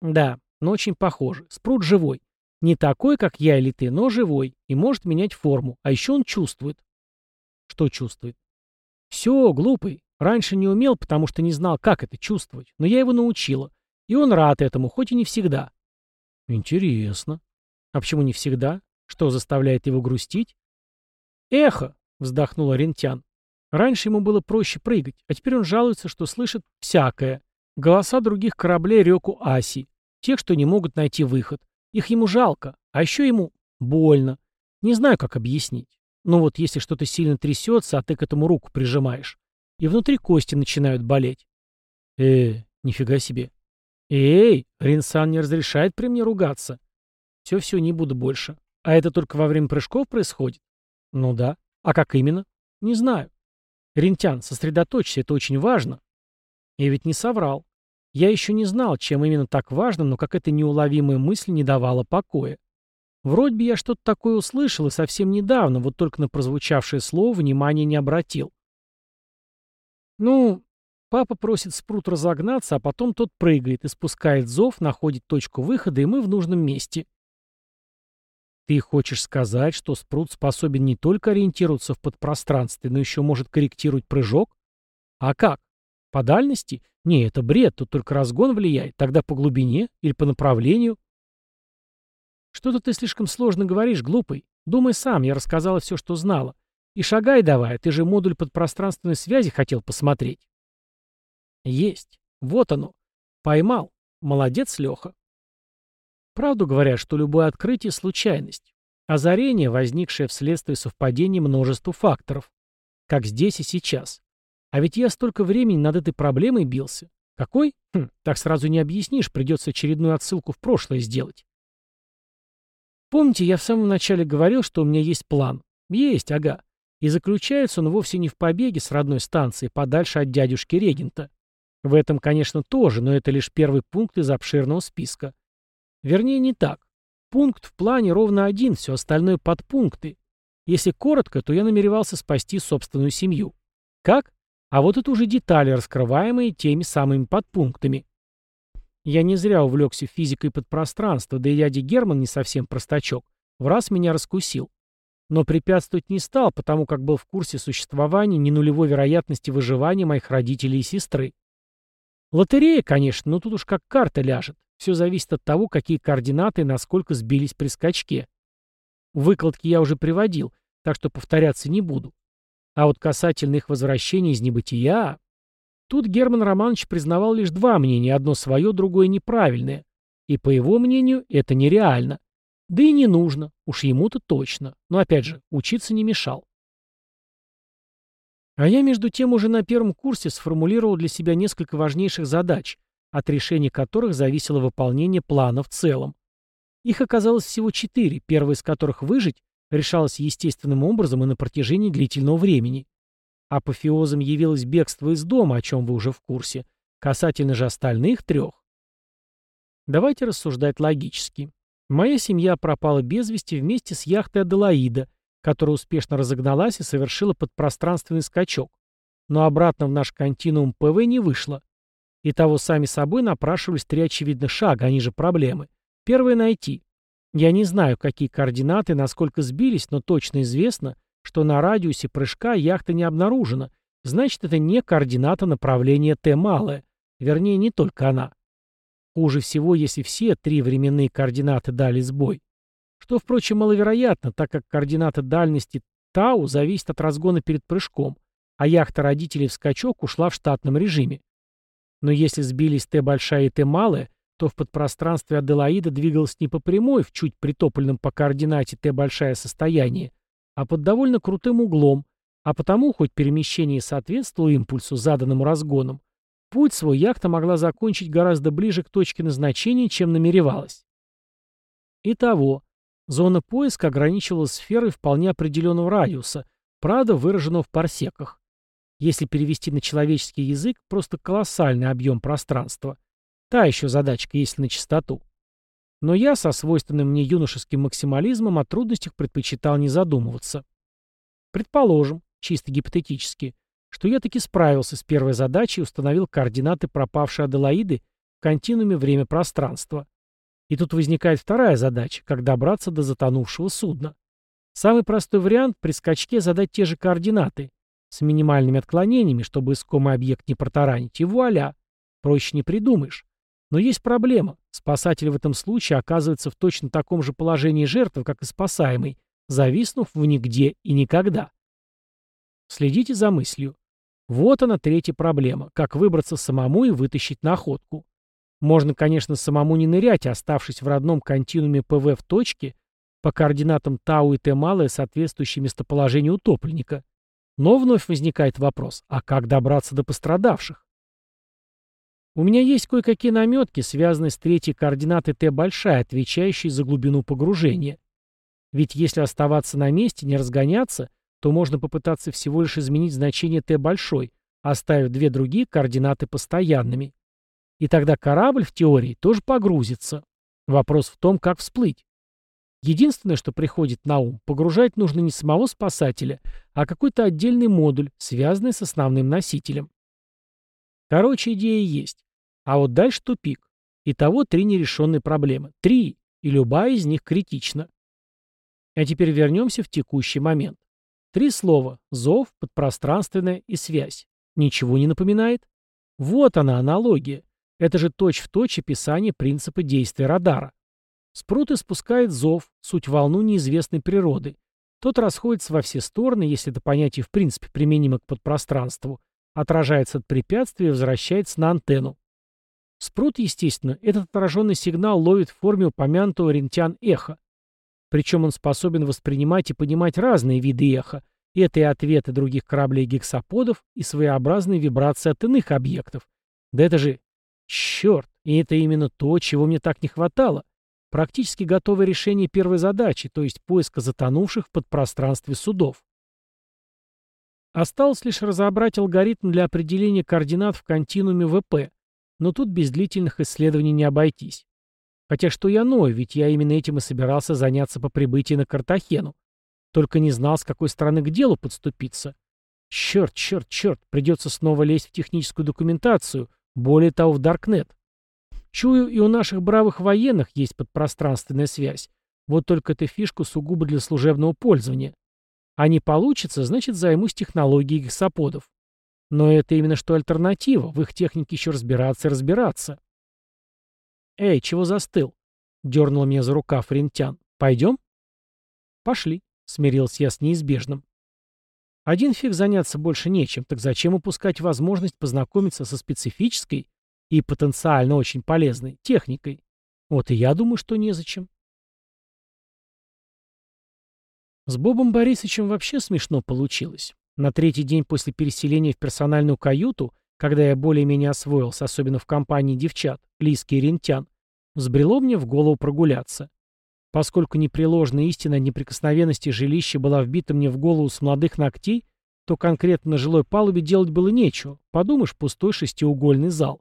Speaker 1: Да, но очень похожи. Спрут живой. Не такой, как я или ты, но живой и может менять форму. А еще он чувствует. Что чувствует? Все, глупый. Раньше не умел, потому что не знал, как это чувствовать. Но я его научила. И он рад этому, хоть и не всегда. Интересно. А почему не всегда? Что заставляет его грустить? Эхо, вздохнул Рентян. Раньше ему было проще прыгать, а теперь он жалуется, что слышит всякое. Голоса других кораблей реку Аси. Тех, что не могут найти выход. Их ему жалко, а еще ему больно. Не знаю, как объяснить. Но вот если что-то сильно трясется, а ты к этому руку прижимаешь, и внутри кости начинают болеть. Э, нифига себе. Эй, Ринсан не разрешает при мне ругаться. Все-все, не буду больше. А это только во время прыжков происходит? Ну да. А как именно? Не знаю. Рентян, сосредоточься, это очень важно. Я ведь не соврал. Я еще не знал, чем именно так важно, но как эта неуловимая мысль не давала покоя. Вроде бы я что-то такое услышал и совсем недавно, вот только на прозвучавшее слово внимания не обратил. Ну, папа просит спрут разогнаться, а потом тот прыгает и спускает зов, находит точку выхода, и мы в нужном месте. Ты хочешь сказать, что спрут способен не только ориентироваться в подпространстве, но еще может корректировать прыжок? А как? По дальности? Не, это бред, тут только разгон влияет. Тогда по глубине или по направлению? Что-то ты слишком сложно говоришь, глупый. Думай сам, я рассказала все, что знала. И шагай давай, ты же модуль подпространственной связи хотел посмотреть. Есть. Вот оно. Поймал. Молодец, Леха. Правду говорят, что любое открытие — случайность. Озарение, возникшее вследствие совпадения множества факторов. Как здесь и сейчас. А ведь я столько времени над этой проблемой бился. Какой? Хм, так сразу не объяснишь, придется очередную отсылку в прошлое сделать. Помните, я в самом начале говорил, что у меня есть план? Есть, ага. И заключается он вовсе не в побеге с родной станции, подальше от дядюшки регента. В этом, конечно, тоже, но это лишь первый пункт из обширного списка. Вернее, не так. Пункт в плане ровно один, все остальное подпункты. Если коротко, то я намеревался спасти собственную семью. Как? А вот это уже детали, раскрываемые теми самыми подпунктами. Я не зря увлекся физикой подпространства, да и дядя Герман не совсем простачок. В раз меня раскусил. Но препятствовать не стал, потому как был в курсе существования не нулевой вероятности выживания моих родителей и сестры. Лотерея, конечно, но тут уж как карта ляжет. Все зависит от того, какие координаты и насколько сбились при скачке. Выкладки я уже приводил, так что повторяться не буду. А вот касательно их возвращения из небытия... Тут Герман Романович признавал лишь два мнения, одно свое, другое неправильное. И по его мнению, это нереально. Да и не нужно, уж ему-то точно. Но опять же, учиться не мешал. А я, между тем, уже на первом курсе сформулировал для себя несколько важнейших задач, от решения которых зависело выполнение плана в целом. Их оказалось всего четыре, первая из которых выжить, решалось естественным образом и на протяжении длительного времени. Апофеозом явилось бегство из дома, о чем вы уже в курсе, касательно же остальных трех. Давайте рассуждать логически. Моя семья пропала без вести вместе с яхтой Аделаида, которая успешно разогналась и совершила подпространственный скачок. но обратно в наш континуум ПВ не вышло. Итого сами собой напрашивались три очевидных шага, они же проблемы. Первое — найти. Я не знаю, какие координаты, насколько сбились, но точно известно, что на радиусе прыжка яхта не обнаружена. Значит, это не координата направления Т малое. Вернее, не только она. Хуже всего, если все три временные координаты дали сбой. Что, впрочем, маловероятно, так как координата дальности Тау зависит от разгона перед прыжком, а яхта родителей в скачок ушла в штатном режиме. Но если сбились Т большая и Т малая, то в подпространстве Аделаида двигалась не по прямой, в чуть притопленном по координате Т большая состояние, а под довольно крутым углом, а потому, хоть перемещение соответствовало импульсу, заданному разгоном, путь свой яхта могла закончить гораздо ближе к точке назначения, чем намеревалась. Итого, зона поиска ограничивалась сферой вполне определенного радиуса, правда, выраженного в парсеках. Если перевести на человеческий язык, просто колоссальный объем пространства. Та еще задачка, если на чистоту. Но я со свойственным мне юношеским максимализмом о трудностях предпочитал не задумываться. Предположим, чисто гипотетически, что я таки справился с первой задачей и установил координаты пропавшей Аделаиды в континууме время-пространства. И тут возникает вторая задача, как добраться до затонувшего судна. Самый простой вариант – при скачке задать те же координаты, с минимальными отклонениями, чтобы искомый объект не протаранить, и вуаля. Проще не придумаешь. Но есть проблема. Спасатель в этом случае оказывается в точно таком же положении жертвы, как и спасаемый, зависнув в нигде и никогда. Следите за мыслью. Вот она третья проблема. Как выбраться самому и вытащить находку. Можно, конечно, самому не нырять, оставшись в родном континууме ПВ в точке, по координатам Тау и Т малое, соответствующей местоположению утопленника. Но вновь возникает вопрос, а как добраться до пострадавших? У меня есть кое-какие наметки, связанные с третьей координатой Т большая, отвечающей за глубину погружения. Ведь если оставаться на месте, не разгоняться, то можно попытаться всего лишь изменить значение Т большой, оставив две другие координаты постоянными. И тогда корабль, в теории, тоже погрузится. Вопрос в том, как всплыть. Единственное, что приходит на ум, погружать нужно не самого спасателя, а какой-то отдельный модуль, связанный с основным носителем. Короче, идея есть. А вот дальше тупик. Итого три нерешенные проблемы. Три, и любая из них критична. А теперь вернемся в текущий момент. Три слова – зов, подпространственная и связь. Ничего не напоминает? Вот она, аналогия. Это же точь-в-точь точь описание принципа действия радара. Спрут испускает зов, суть волну неизвестной природы. Тот расходится во все стороны, если это понятие в принципе применимо к подпространству, отражается от препятствия и возвращается на антенну. Спрут, естественно, этот отраженный сигнал ловит в форме упомянутого рентян эха. Причем он способен воспринимать и понимать разные виды эха. И это и ответы других кораблей гексаподов, и своеобразные вибрации от иных объектов. Да это же... Черт! И это именно то, чего мне так не хватало. Практически готовое решение первой задачи, то есть поиска затонувших в подпространстве судов. Осталось лишь разобрать алгоритм для определения координат в континууме ВП, но тут без длительных исследований не обойтись. Хотя что я ною, ведь я именно этим и собирался заняться по прибытии на Картахену. Только не знал, с какой стороны к делу подступиться. Черт, черт, черт, придется снова лезть в техническую документацию, более того, в Даркнет. Чую, и у наших бравых военных есть подпространственная связь. Вот только эта фишка сугубо для служебного пользования. А не получится, значит займусь технологией гексаподов. Но это именно что альтернатива, в их технике еще разбираться и разбираться. «Эй, чего застыл?» — дернул меня за рукав Рентян. «Пойдем?» «Пошли», — смирился я с неизбежным. Один фиг заняться больше нечем, так зачем упускать возможность познакомиться со специфической и потенциально очень полезной техникой? Вот и я думаю, что незачем. С Бобом Борисовичем вообще смешно получилось. На третий день после переселения в персональную каюту, когда я более-менее освоился, особенно в компании девчат, Лиски и Рентян, взбрело мне в голову прогуляться. Поскольку непреложная истина неприкосновенности жилища была вбита мне в голову с молодых ногтей, то конкретно на жилой палубе делать было нечего. Подумаешь, пустой шестиугольный зал.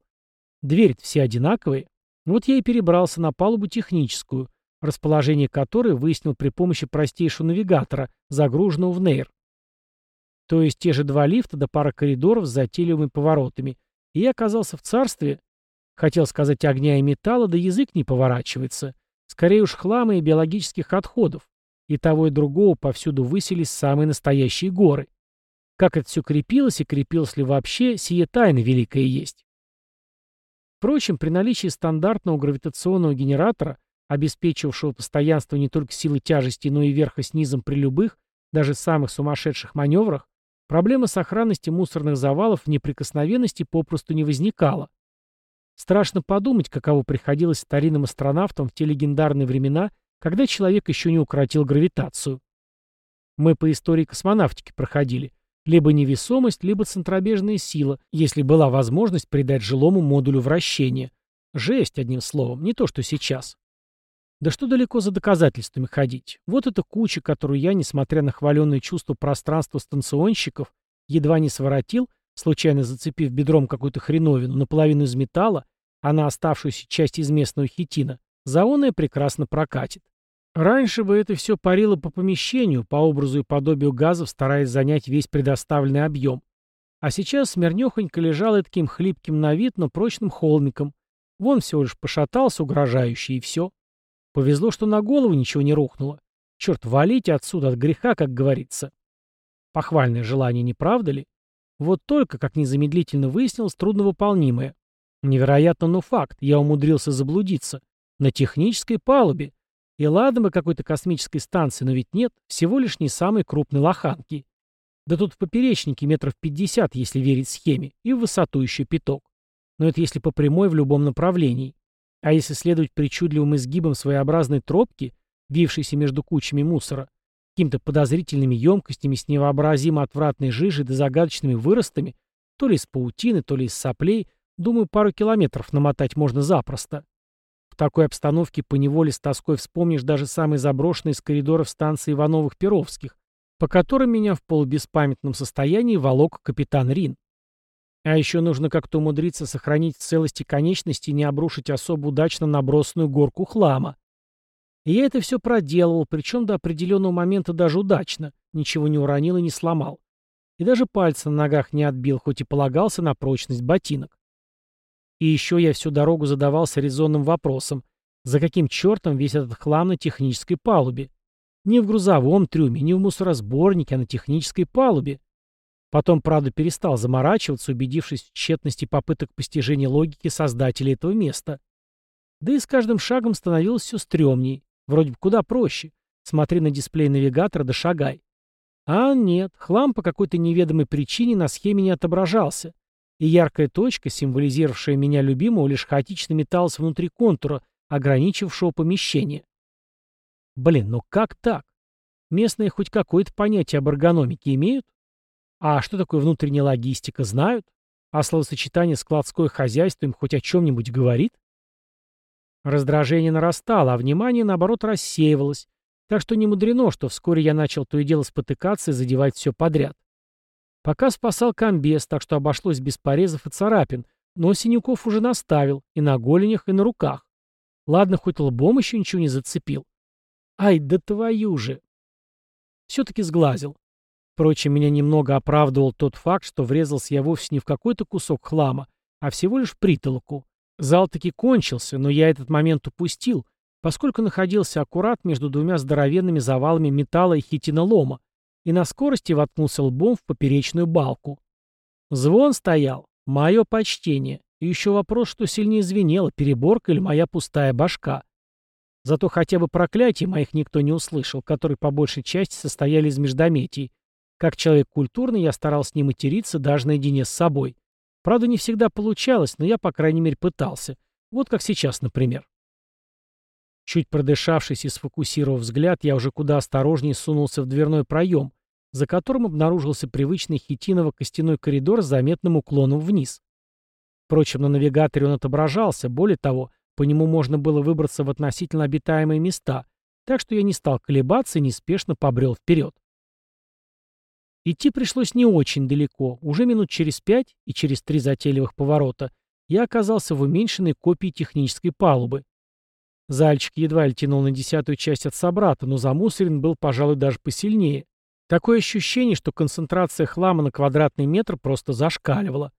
Speaker 1: Дверь все одинаковые. Вот я и перебрался на палубу техническую, расположение которой выяснил при помощи простейшего навигатора, загруженного в нейр. То есть те же два лифта да пара коридоров с затейливыми поворотами. И я оказался в царстве, хотел сказать огня и металла, да язык не поворачивается. Скорее уж хлама и биологических отходов. И того и другого повсюду высились самые настоящие горы. Как это все крепилось и крепилось ли вообще, сие тайна великая есть. Впрочем, при наличии стандартного гравитационного генератора, обеспечивавшего постоянство не только силы тяжести, но и верха с низом при любых, даже самых сумасшедших маневрах, проблема сохранности мусорных завалов в неприкосновенности попросту не возникала. Страшно подумать, каково приходилось старинным астронавтам в те легендарные времена, когда человек еще не укротил гравитацию. Мы по истории космонавтики проходили. Либо невесомость, либо центробежная сила, если была возможность придать жилому модулю вращения. Жесть, одним словом, не то, что сейчас. Да что далеко за доказательствами ходить. Вот эта куча, которую я, несмотря на хваленное чувство пространства станционщиков, едва не своротил, случайно зацепив бедром какую-то хреновину, наполовину из металла, а на оставшуюся часть из местного хитина, заоная прекрасно прокатит. Раньше бы это все парило по помещению, по образу и подобию газов, стараясь занять весь предоставленный объем. А сейчас смирнёхонько лежал таким хлипким на вид, но прочным холмиком. Вон всего лишь пошатался угрожающе, и все. Повезло, что на голову ничего не рухнуло. Черт, валите отсюда от греха, как говорится. Похвальное желание, не правда ли? Вот только, как незамедлительно выяснилось, трудновыполнимое. Невероятно, но факт. Я умудрился заблудиться. На технической палубе. И ладно бы какой-то космической станции, но ведь нет, всего лишь не самой крупной лоханки. Да тут в поперечнике метров 50, если верить схеме, и в высоту еще пяток. Но это если по прямой в любом направлении. А если следовать причудливым изгибам своеобразной тропки, вившейся между кучами мусора, какими-то подозрительными емкостями с невообразимо отвратной жижей да загадочными выростами, то ли из паутины, то ли из соплей, думаю, пару километров намотать можно запросто. В такой обстановке поневоле с тоской вспомнишь даже самые заброшенные из коридоров станции Ивановых-Перовских, по которым меня в полубеспамятном состоянии волок капитан Рин. А еще нужно как-то умудриться сохранить целости конечности и не обрушить особо удачно набросанную горку хлама. И я это все проделывал, причем до определенного момента даже удачно, ничего не уронил и не сломал. И даже пальцы на ногах не отбил, хоть и полагался на прочность ботинок. И еще я всю дорогу задавался резонным вопросом, за каким чертом весь этот хлам на технической палубе? Не в грузовом трюме, не в мусоросборнике, а на технической палубе. Потом, правда, перестал заморачиваться, убедившись в тщетности попыток постижения логики создателей этого места. Да и с каждым шагом становилось все стрёмней. Вроде бы куда проще. Смотри на дисплей навигатора да шагай. А нет, хлам по какой-то неведомой причине на схеме не отображался и яркая точка, символизировавшая меня любимого, лишь хаотично металась внутри контура, ограничившего помещение. Блин, ну как так? Местные хоть какое-то понятие об эргономике имеют? А что такое внутренняя логистика, знают? А словосочетание «складское хозяйство» им хоть о чем-нибудь говорит? Раздражение нарастало, а внимание, наоборот, рассеивалось, так что не мудрено, что вскоре я начал то и дело спотыкаться и задевать все подряд. Пока спасал комбез, так что обошлось без порезов и царапин, но синяков уже наставил и на голенях, и на руках. Ладно, хоть лбом еще ничего не зацепил. Ай, да твою же! Все-таки сглазил. Впрочем, меня немного оправдывал тот факт, что врезался я вовсе не в какой-то кусок хлама, а всего лишь притолоку. Зал таки кончился, но я этот момент упустил, поскольку находился аккурат между двумя здоровенными завалами металла и хитинолома, и на скорости воткнулся лбом в поперечную балку. Звон стоял. Мое почтение. И еще вопрос, что сильнее звенело, переборка или моя пустая башка. Зато хотя бы проклятий моих никто не услышал, которые по большей части состояли из междометий. Как человек культурный, я старался не материться даже наедине с собой. Правда, не всегда получалось, но я, по крайней мере, пытался. Вот как сейчас, например. Чуть продышавшись и сфокусировав взгляд, я уже куда осторожнее сунулся в дверной проем, за которым обнаружился привычный хитиново-костяной коридор с заметным уклоном вниз. Впрочем, на навигаторе он отображался, более того, по нему можно было выбраться в относительно обитаемые места, так что я не стал колебаться и неспешно побрел вперед. Идти пришлось не очень далеко, уже минут через пять и через три затейливых поворота я оказался в уменьшенной копии технической палубы. Зальчик едва ли тянул на десятую часть от собрата, но замусорен был, пожалуй, даже посильнее. Такое ощущение, что концентрация хлама на квадратный метр просто зашкаливала.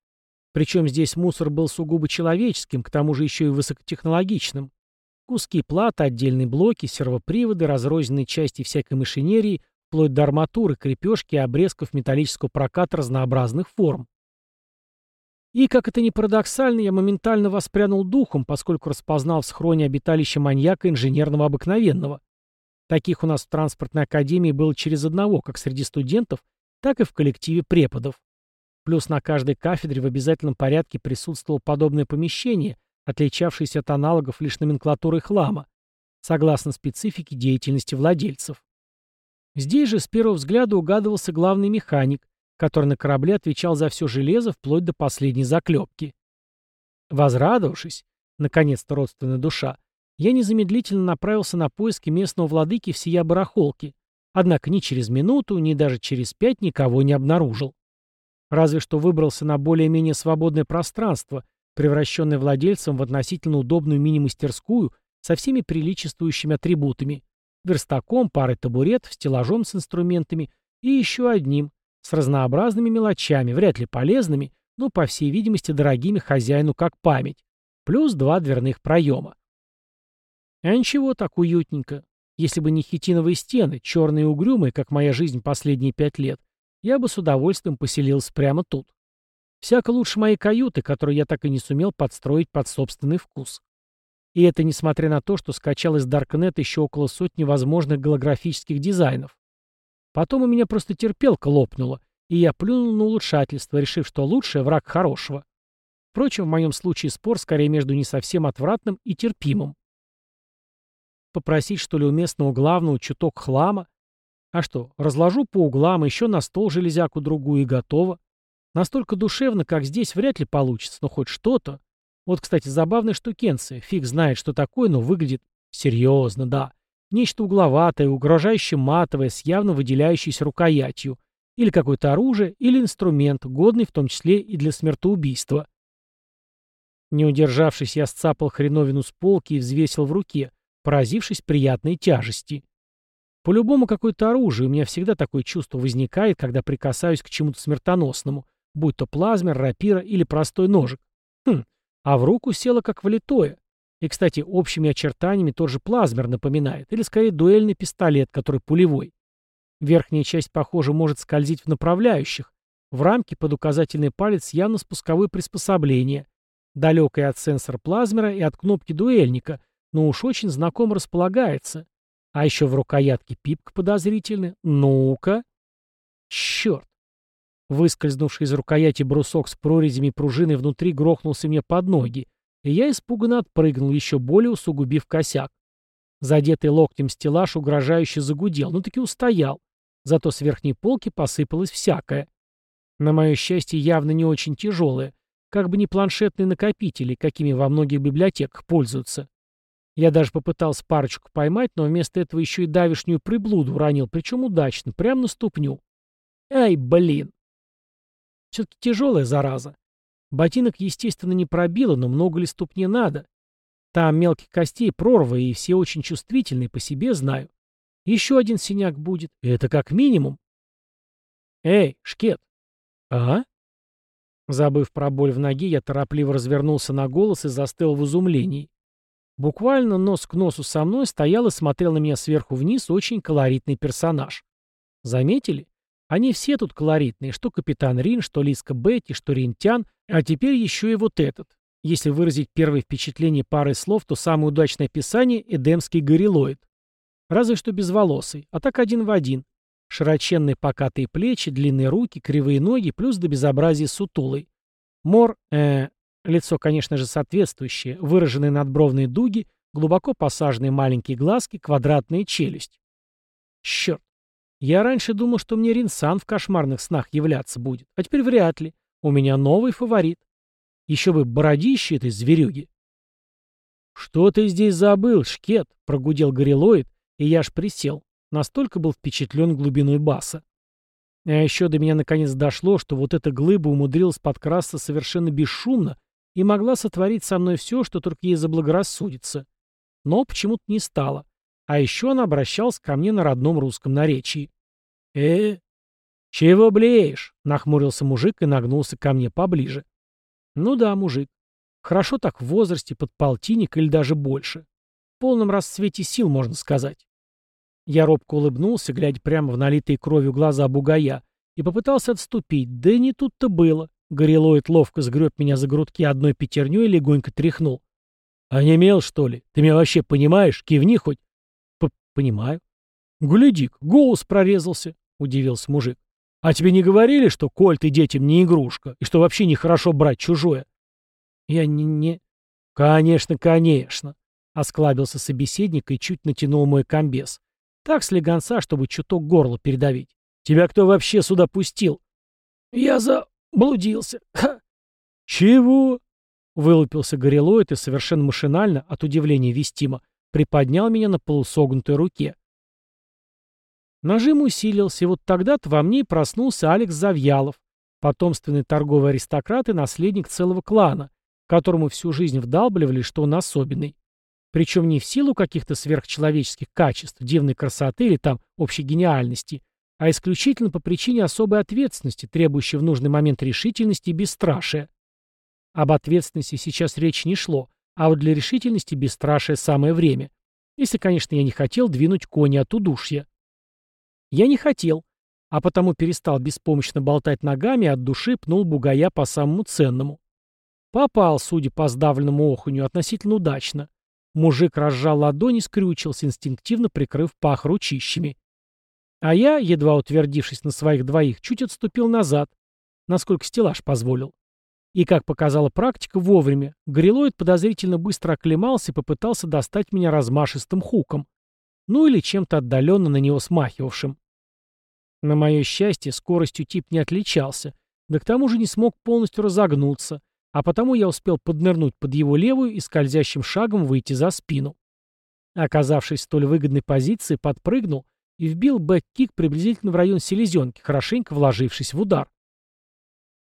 Speaker 1: Причем здесь мусор был сугубо человеческим, к тому же еще и высокотехнологичным. Куски платы, отдельные блоки, сервоприводы, разрозненные части всякой машинерии, вплоть до арматуры, крепежки и обрезков металлического проката разнообразных форм. И, как это ни парадоксально, я моментально воспрянул духом, поскольку распознал в схроне обиталище маньяка инженерного обыкновенного. Таких у нас в транспортной академии было через одного, как среди студентов, так и в коллективе преподов. Плюс на каждой кафедре в обязательном порядке присутствовало подобное помещение, отличавшееся от аналогов лишь номенклатурой хлама, согласно специфике деятельности владельцев. Здесь же с первого взгляда угадывался главный механик, который на корабле отвечал за все железо вплоть до последней заклепки. Возрадовавшись, наконец-то родственная душа, я незамедлительно направился на поиски местного владыки всея барахолки, однако ни через минуту, ни даже через пять никого не обнаружил. Разве что выбрался на более-менее свободное пространство, превращенное владельцем в относительно удобную мини-мастерскую со всеми приличествующими атрибутами – верстаком, парой табуретов, стеллажом с инструментами и еще одним, с разнообразными мелочами, вряд ли полезными, но, по всей видимости, дорогими хозяину как память, плюс два дверных проема. А ничего, так уютненько. Если бы не хитиновые стены, черные и угрюмые, как моя жизнь последние пять лет, я бы с удовольствием поселился прямо тут. Всяко лучше моей каюты, которую я так и не сумел подстроить под собственный вкус. И это несмотря на то, что скачал из Даркнет еще около сотни возможных голографических дизайнов. Потом у меня просто терпелка лопнула, и я плюнул на улучшательство, решив, что лучшее — враг хорошего. Впрочем, в моем случае спор скорее между не совсем отвратным и терпимым. Попросить, что ли, у местного главного чуток хлама? А что, разложу по углам, еще на стол железяку-другую и готово. Настолько душевно, как здесь, вряд ли получится, но хоть что-то. Вот, кстати, забавная штукенция. Фиг знает, что такое, но выглядит серьезно, да. Нечто угловатое, угрожающе матовое, с явно выделяющейся рукоятью. Или какое-то оружие, или инструмент, годный в том числе и для смертоубийства. Не удержавшись, я сцапал хреновину с полки и взвесил в руке, поразившись приятной тяжести. По-любому какое-то оружие, у меня всегда такое чувство возникает, когда прикасаюсь к чему-то смертоносному, будь то плазмер, рапира или простой ножик. Хм, а в руку село как влитое. И, кстати, общими очертаниями тот же плазмер напоминает, или скорее дуэльный пистолет, который пулевой. Верхняя часть, похоже, может скользить в направляющих. В рамке под указательный палец явно спусковое приспособление. Далекое от сенсора плазмера и от кнопки дуэльника, но уж очень знакомо располагается. А еще в рукоятке пипка подозрительная. Ну-ка. Черт. Выскользнувший из рукояти брусок с прорезями и пружиной внутри грохнулся мне под ноги, и я испуганно отпрыгнул, еще более усугубив косяк. Задетый локтем стеллаж угрожающе загудел, но таки устоял. Зато с верхней полки посыпалось всякое. На мое счастье, явно не очень тяжелое. Как бы не планшетные накопители, какими во многих библиотеках пользуются. Я даже попытался парочку поймать, но вместо этого еще и давишнюю приблуду уронил, причем удачно, прямо на ступню. Ай, блин. Все-таки тяжелая зараза. Ботинок, естественно, не пробило, но много ли ступни надо? Там мелких костей прорва, и все очень чувствительные, по себе знаю. Еще один синяк будет. Это как минимум. Эй, шкет. А? Забыв про боль в ноге, я торопливо развернулся на голос и застыл в изумлении. Буквально нос к носу со мной стоял и смотрел на меня сверху вниз очень колоритный персонаж. Заметили? Они все тут колоритные, что капитан Рин, что Лиска Бетти, что Ринтян, а теперь еще и вот этот. Если выразить первое впечатление парой слов, то самое удачное описание — эдемский горилоид. Разве что безволосый, а так один в один. Широченные покатые плечи, длинные руки, кривые ноги, плюс до безобразия сутулый. Мор, э, Лицо, конечно же, соответствующее, выраженные надбровные дуги, глубоко посаженные маленькие глазки, квадратная челюсть. Черт. Я раньше думал, что мне Ринсан в кошмарных снах являться будет, а теперь вряд ли. У меня новый фаворит. Еще бы бородище этой зверюги. «Что ты здесь забыл, шкет?» — прогудел горилоид, и я аж присел. Настолько был впечатлен глубиной баса. А еще до меня наконец дошло, что вот эта глыба умудрилась подкрасться совершенно бесшумно и могла сотворить со мной все, что только ей заблагорассудится. Но почему-то не стало. А еще она обращалась ко мне на родном русском наречии. э «Чего блеешь?» — нахмурился мужик и нагнулся ко мне поближе. «Ну да, мужик. Хорошо так в возрасте, под полтинник или даже больше. В полном расцвете сил, можно сказать». Я робко улыбнулся, глядя прямо в налитые кровью глаза бугая, и попытался отступить. Да не тут-то было. Горелоид ловко сгреб меня за грудки одной пятерней и легонько тряхнул. «А не мел, что ли? Ты меня вообще понимаешь? Кивни хоть». «Понимаю». «Гляди-ка, голос прорезался», — удивился мужик. А тебе не говорили, что кольт и детям не игрушка, и что вообще нехорошо брать чужое? Я не... не... Конечно, конечно. Осклабился собеседник и чуть натянул мой комбез. Так слегонца, чтобы чуток горло передавить. Тебя кто вообще сюда пустил? Я заблудился. Ха. Чего? Вылупился горелоид и совершенно машинально, от удивления вестимо, приподнял меня на полусогнутой руке. Нажим усилился, и вот тогда-то во мне проснулся Алекс Завьялов, потомственный торговый аристократ и наследник целого клана, которому всю жизнь вдалбливали, что он особенный. Причем не в силу каких-то сверхчеловеческих качеств, дивной красоты или там общей гениальности, а исключительно по причине особой ответственности, требующей в нужный момент решительности и бесстрашия. Об ответственности сейчас речь не шло, а вот для решительности и бесстрашия самое время. Если, конечно, я не хотел двинуть кони от удушья. Я не хотел, а потому перестал беспомощно болтать ногами и от души пнул бугая по самому ценному. Попал, судя по сдавленному охуню, относительно удачно. Мужик разжал ладони и скрючился, инстинктивно прикрыв пах ручищами. А я, едва утвердившись на своих двоих, чуть отступил назад, насколько стеллаж позволил. И, как показала практика, вовремя. Горилоид подозрительно быстро оклемался и попытался достать меня размашистым хуком. Ну или чем-то отдаленно на него смахивавшим. На мое счастье, скоростью тип не отличался, да к тому же не смог полностью разогнуться, а потому я успел поднырнуть под его левую и скользящим шагом выйти за спину. Оказавшись в столь выгодной позиции, подпрыгнул и вбил back-kick приблизительно в район селезенки, хорошенько вложившись в удар.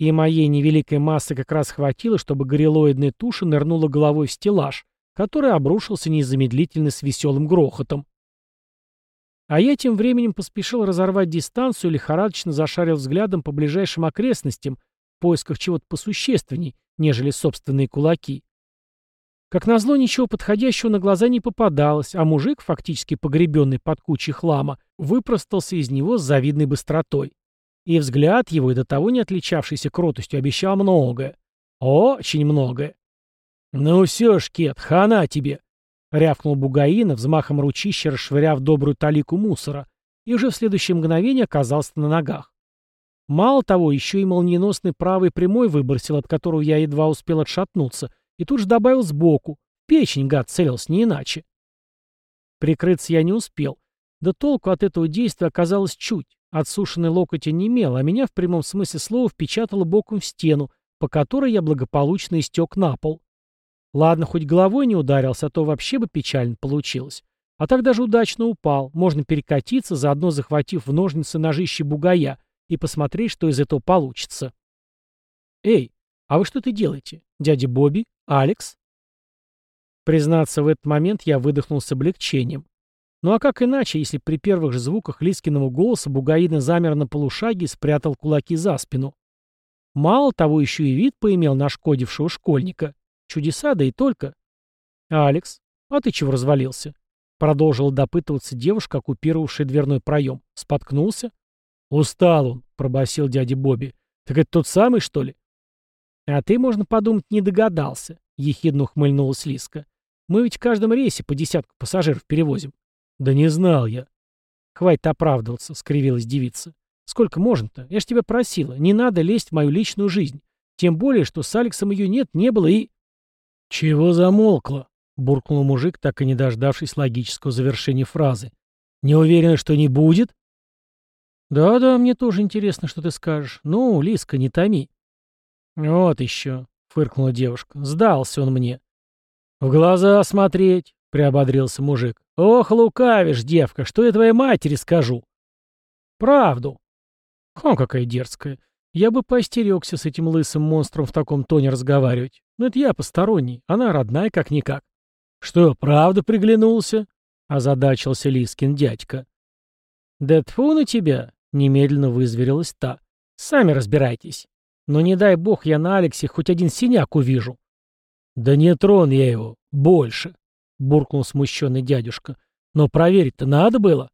Speaker 1: И моей невеликой массы как раз хватило, чтобы горилоидная туша нырнула головой в стеллаж, который обрушился незамедлительно с веселым грохотом. А я тем временем поспешил разорвать дистанцию и лихорадочно зашарил взглядом по ближайшим окрестностям в поисках чего-то посущественней, нежели собственные кулаки. Как назло, ничего подходящего на глаза не попадалось, а мужик, фактически погребенный под кучей хлама, выпростался из него с завидной быстротой. И взгляд его, и до того не отличавшийся кротостью, обещал многое. Очень многое. «Ну все, Шкет, хана тебе!» Рявкнул Бугаина, взмахом ручища расшвыряв добрую талику мусора, и уже в следующее мгновение оказался на ногах. Мало того, еще и молниеносный правый прямой выбросил, от которого я едва успел отшатнуться, и тут же добавил сбоку. Печень, гад, целился не иначе. Прикрыться я не успел. Да толку от этого действия оказалось чуть. Отсушенный локоть онемел, а меня в прямом смысле слова впечатало боком в стену, по которой я благополучно истек на пол. Ладно, хоть головой не ударился, а то вообще бы печально получилось. А так даже удачно упал. Можно перекатиться, заодно захватив в ножницы ножище бугая и посмотреть, что из этого получится. «Эй, а вы что-то делаете? Дядя Бобби? Алекс?» Признаться, в этот момент я выдохнул с облегчением. Ну а как иначе, если при первых же звуках Лискиного голоса Бугаина замер на полушаге и спрятал кулаки за спину? Мало того, еще и вид поимел нашкодившего школьника. Чудеса, да и только. «Алекс, а ты чего развалился?» Продолжила допытываться девушка, оккупировавшая дверной проем. Споткнулся? «Устал он», — пробасил дядя Бобби. «Так это тот самый, что ли?» «А ты, можно подумать, не догадался», — ехидно ухмыльнулась Лиска. «Мы ведь в каждом рейсе по десятку пассажиров перевозим». «Да не знал я». «Хватит оправдываться», — скривилась девица. «Сколько можно-то? Я ж тебя просила. Не надо лезть в мою личную жизнь. Тем более, что с Алексом ее нет, не было и...» «Чего замолкла?» — буркнул мужик, так и не дождавшись логического завершения фразы. «Не уверена, что не будет?» «Да-да, мне тоже интересно, что ты скажешь. Ну, Лиска, не томи». «Вот еще», — фыркнула девушка. «Сдался он мне». «В глаза смотреть», — приободрился мужик. «Ох, лукавишь, девка, что я твоей матери скажу?» «Правду». «Хм, какая дерзкая. Я бы поостерегся с этим лысым монстром в таком тоне разговаривать. Но это я посторонний, она родная как-никак. Что, правда приглянулся? Озадачился Лискин дядька. Да тьфу на тебя, Немедленно вызверилась та. «Сами разбирайтесь. Но не дай бог я на Алексе хоть один синяк увижу». «Да не тронь я его. Больше», — буркнул смущенный дядюшка. «Но проверить-то надо было».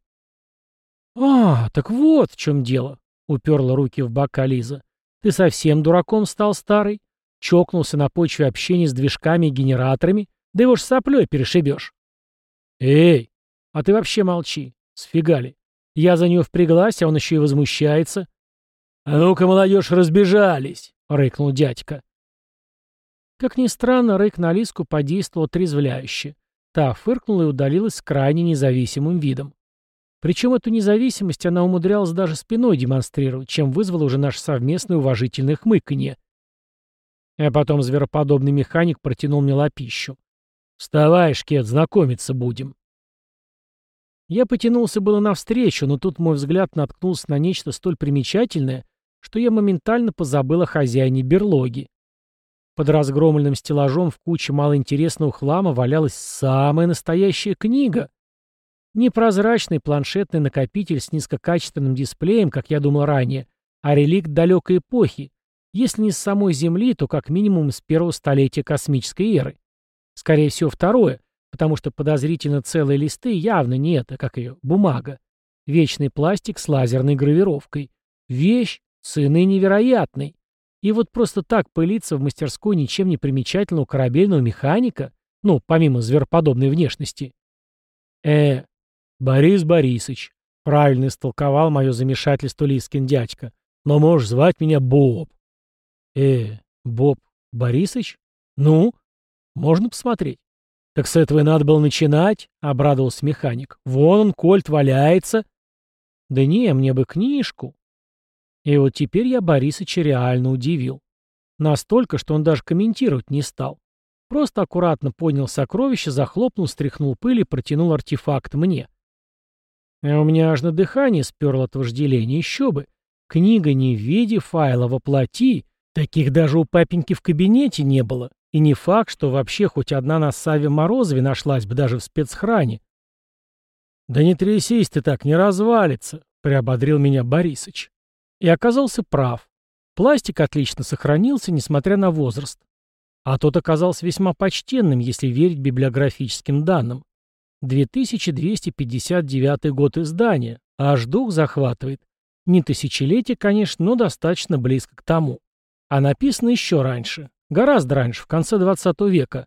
Speaker 1: «А, так вот в чем дело», — уперла руки в бока Лиза. «Ты совсем дураком стал старый? Чокнулся на почве общения с движками и генераторами? Да его ж соплей перешибешь». «Эй, а ты вообще молчи. Сфигали. Я за него впряглась, а он еще и возмущается. «А ну-ка, молодежь, разбежались!» — рыкнул дядька. Как ни странно, рык на Лиску подействовал трезвляюще. Та фыркнула и удалилась с крайне независимым видом. Причем эту независимость она умудрялась даже спиной демонстрировать, чем вызвало уже наше совместное уважительное хмыканье. А потом звероподобный механик протянул мне лапищу. «Вставай, шкет, знакомиться будем». Я потянулся было навстречу, но тут мой взгляд наткнулся на нечто столь примечательное, что я моментально позабыл о хозяине берлоги. Под разгромленным стеллажом в куче малоинтересного хлама валялась самая настоящая книга. Непрозрачный планшетный накопитель с низкокачественным дисплеем, как я думал ранее, а реликт далекой эпохи, если не с самой Земли, то как минимум с первого столетия космической эры. Скорее всего, второе, потому что подозрительно целые листы явно не это, как ее, бумага. Вечный пластик с лазерной гравировкой. Вещь цены невероятной. И вот просто так пылиться в мастерской ничем не примечательного корабельного механика, ну, помимо звероподобной внешности. Э, Борис Борисович, правильно истолковал мое замешательство Лискин дядька, но можешь звать меня Боб. Э, Боб Борисович? Ну, можно посмотреть. «Так с этого и надо было начинать», — обрадовался механик. «Вон он, кольт, валяется». «Да не, мне бы книжку». И вот теперь я Борисыча реально удивил. Настолько, что он даже комментировать не стал. Просто аккуратно поднял сокровище, захлопнул, стряхнул пыль и протянул артефакт мне. А у меня аж на дыхание сперло от вожделения, еще бы. Книга не в виде файла, воплоти. Таких даже у папеньки в кабинете не было. И не факт, что вообще хоть одна на Саве Морозове нашлась бы даже в спецхране. «Да не трясись ты так, не развалится», — приободрил меня Борисыч. И оказался прав. Пластик отлично сохранился, несмотря на возраст. А тот оказался весьма почтенным, если верить библиографическим данным. 2259 год издания, аж дух захватывает. Не тысячелетие, конечно, но достаточно близко к тому. А написано еще раньше, Гораздо раньше, в конце 20 века.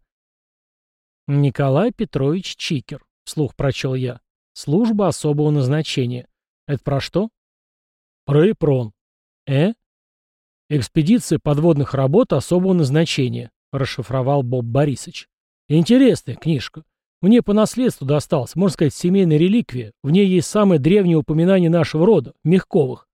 Speaker 1: Николай Петрович Чикер, вслух прочел я. Служба особого назначения. Это про что? Про Эпрон. Э? Экспедиция подводных работ особого назначения, расшифровал Боб Борисович. Интересная книжка. Мне по наследству досталась, можно сказать, семейная реликвия. В ней есть самое древнее упоминание нашего рода, Мягковых.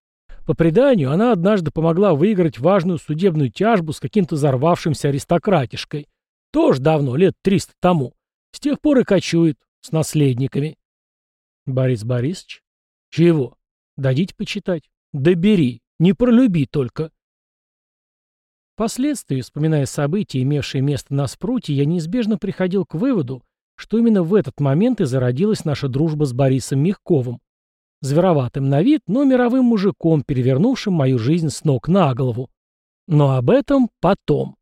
Speaker 1: По преданию, она однажды помогла выиграть важную судебную тяжбу с каким-то взорвавшимся аристократишкой. Тоже давно, лет триста тому. С тех пор и кочует с наследниками. Борис Борисович? Чего? Дадите почитать? Да бери, не пролюби только. Впоследствии, вспоминая события, имевшие место на спруте, я неизбежно приходил к выводу, что именно в этот момент и зародилась наша дружба с Борисом Мягковым. Звероватым на вид, но мировым мужиком, перевернувшим мою жизнь с ног на голову. Но об этом потом.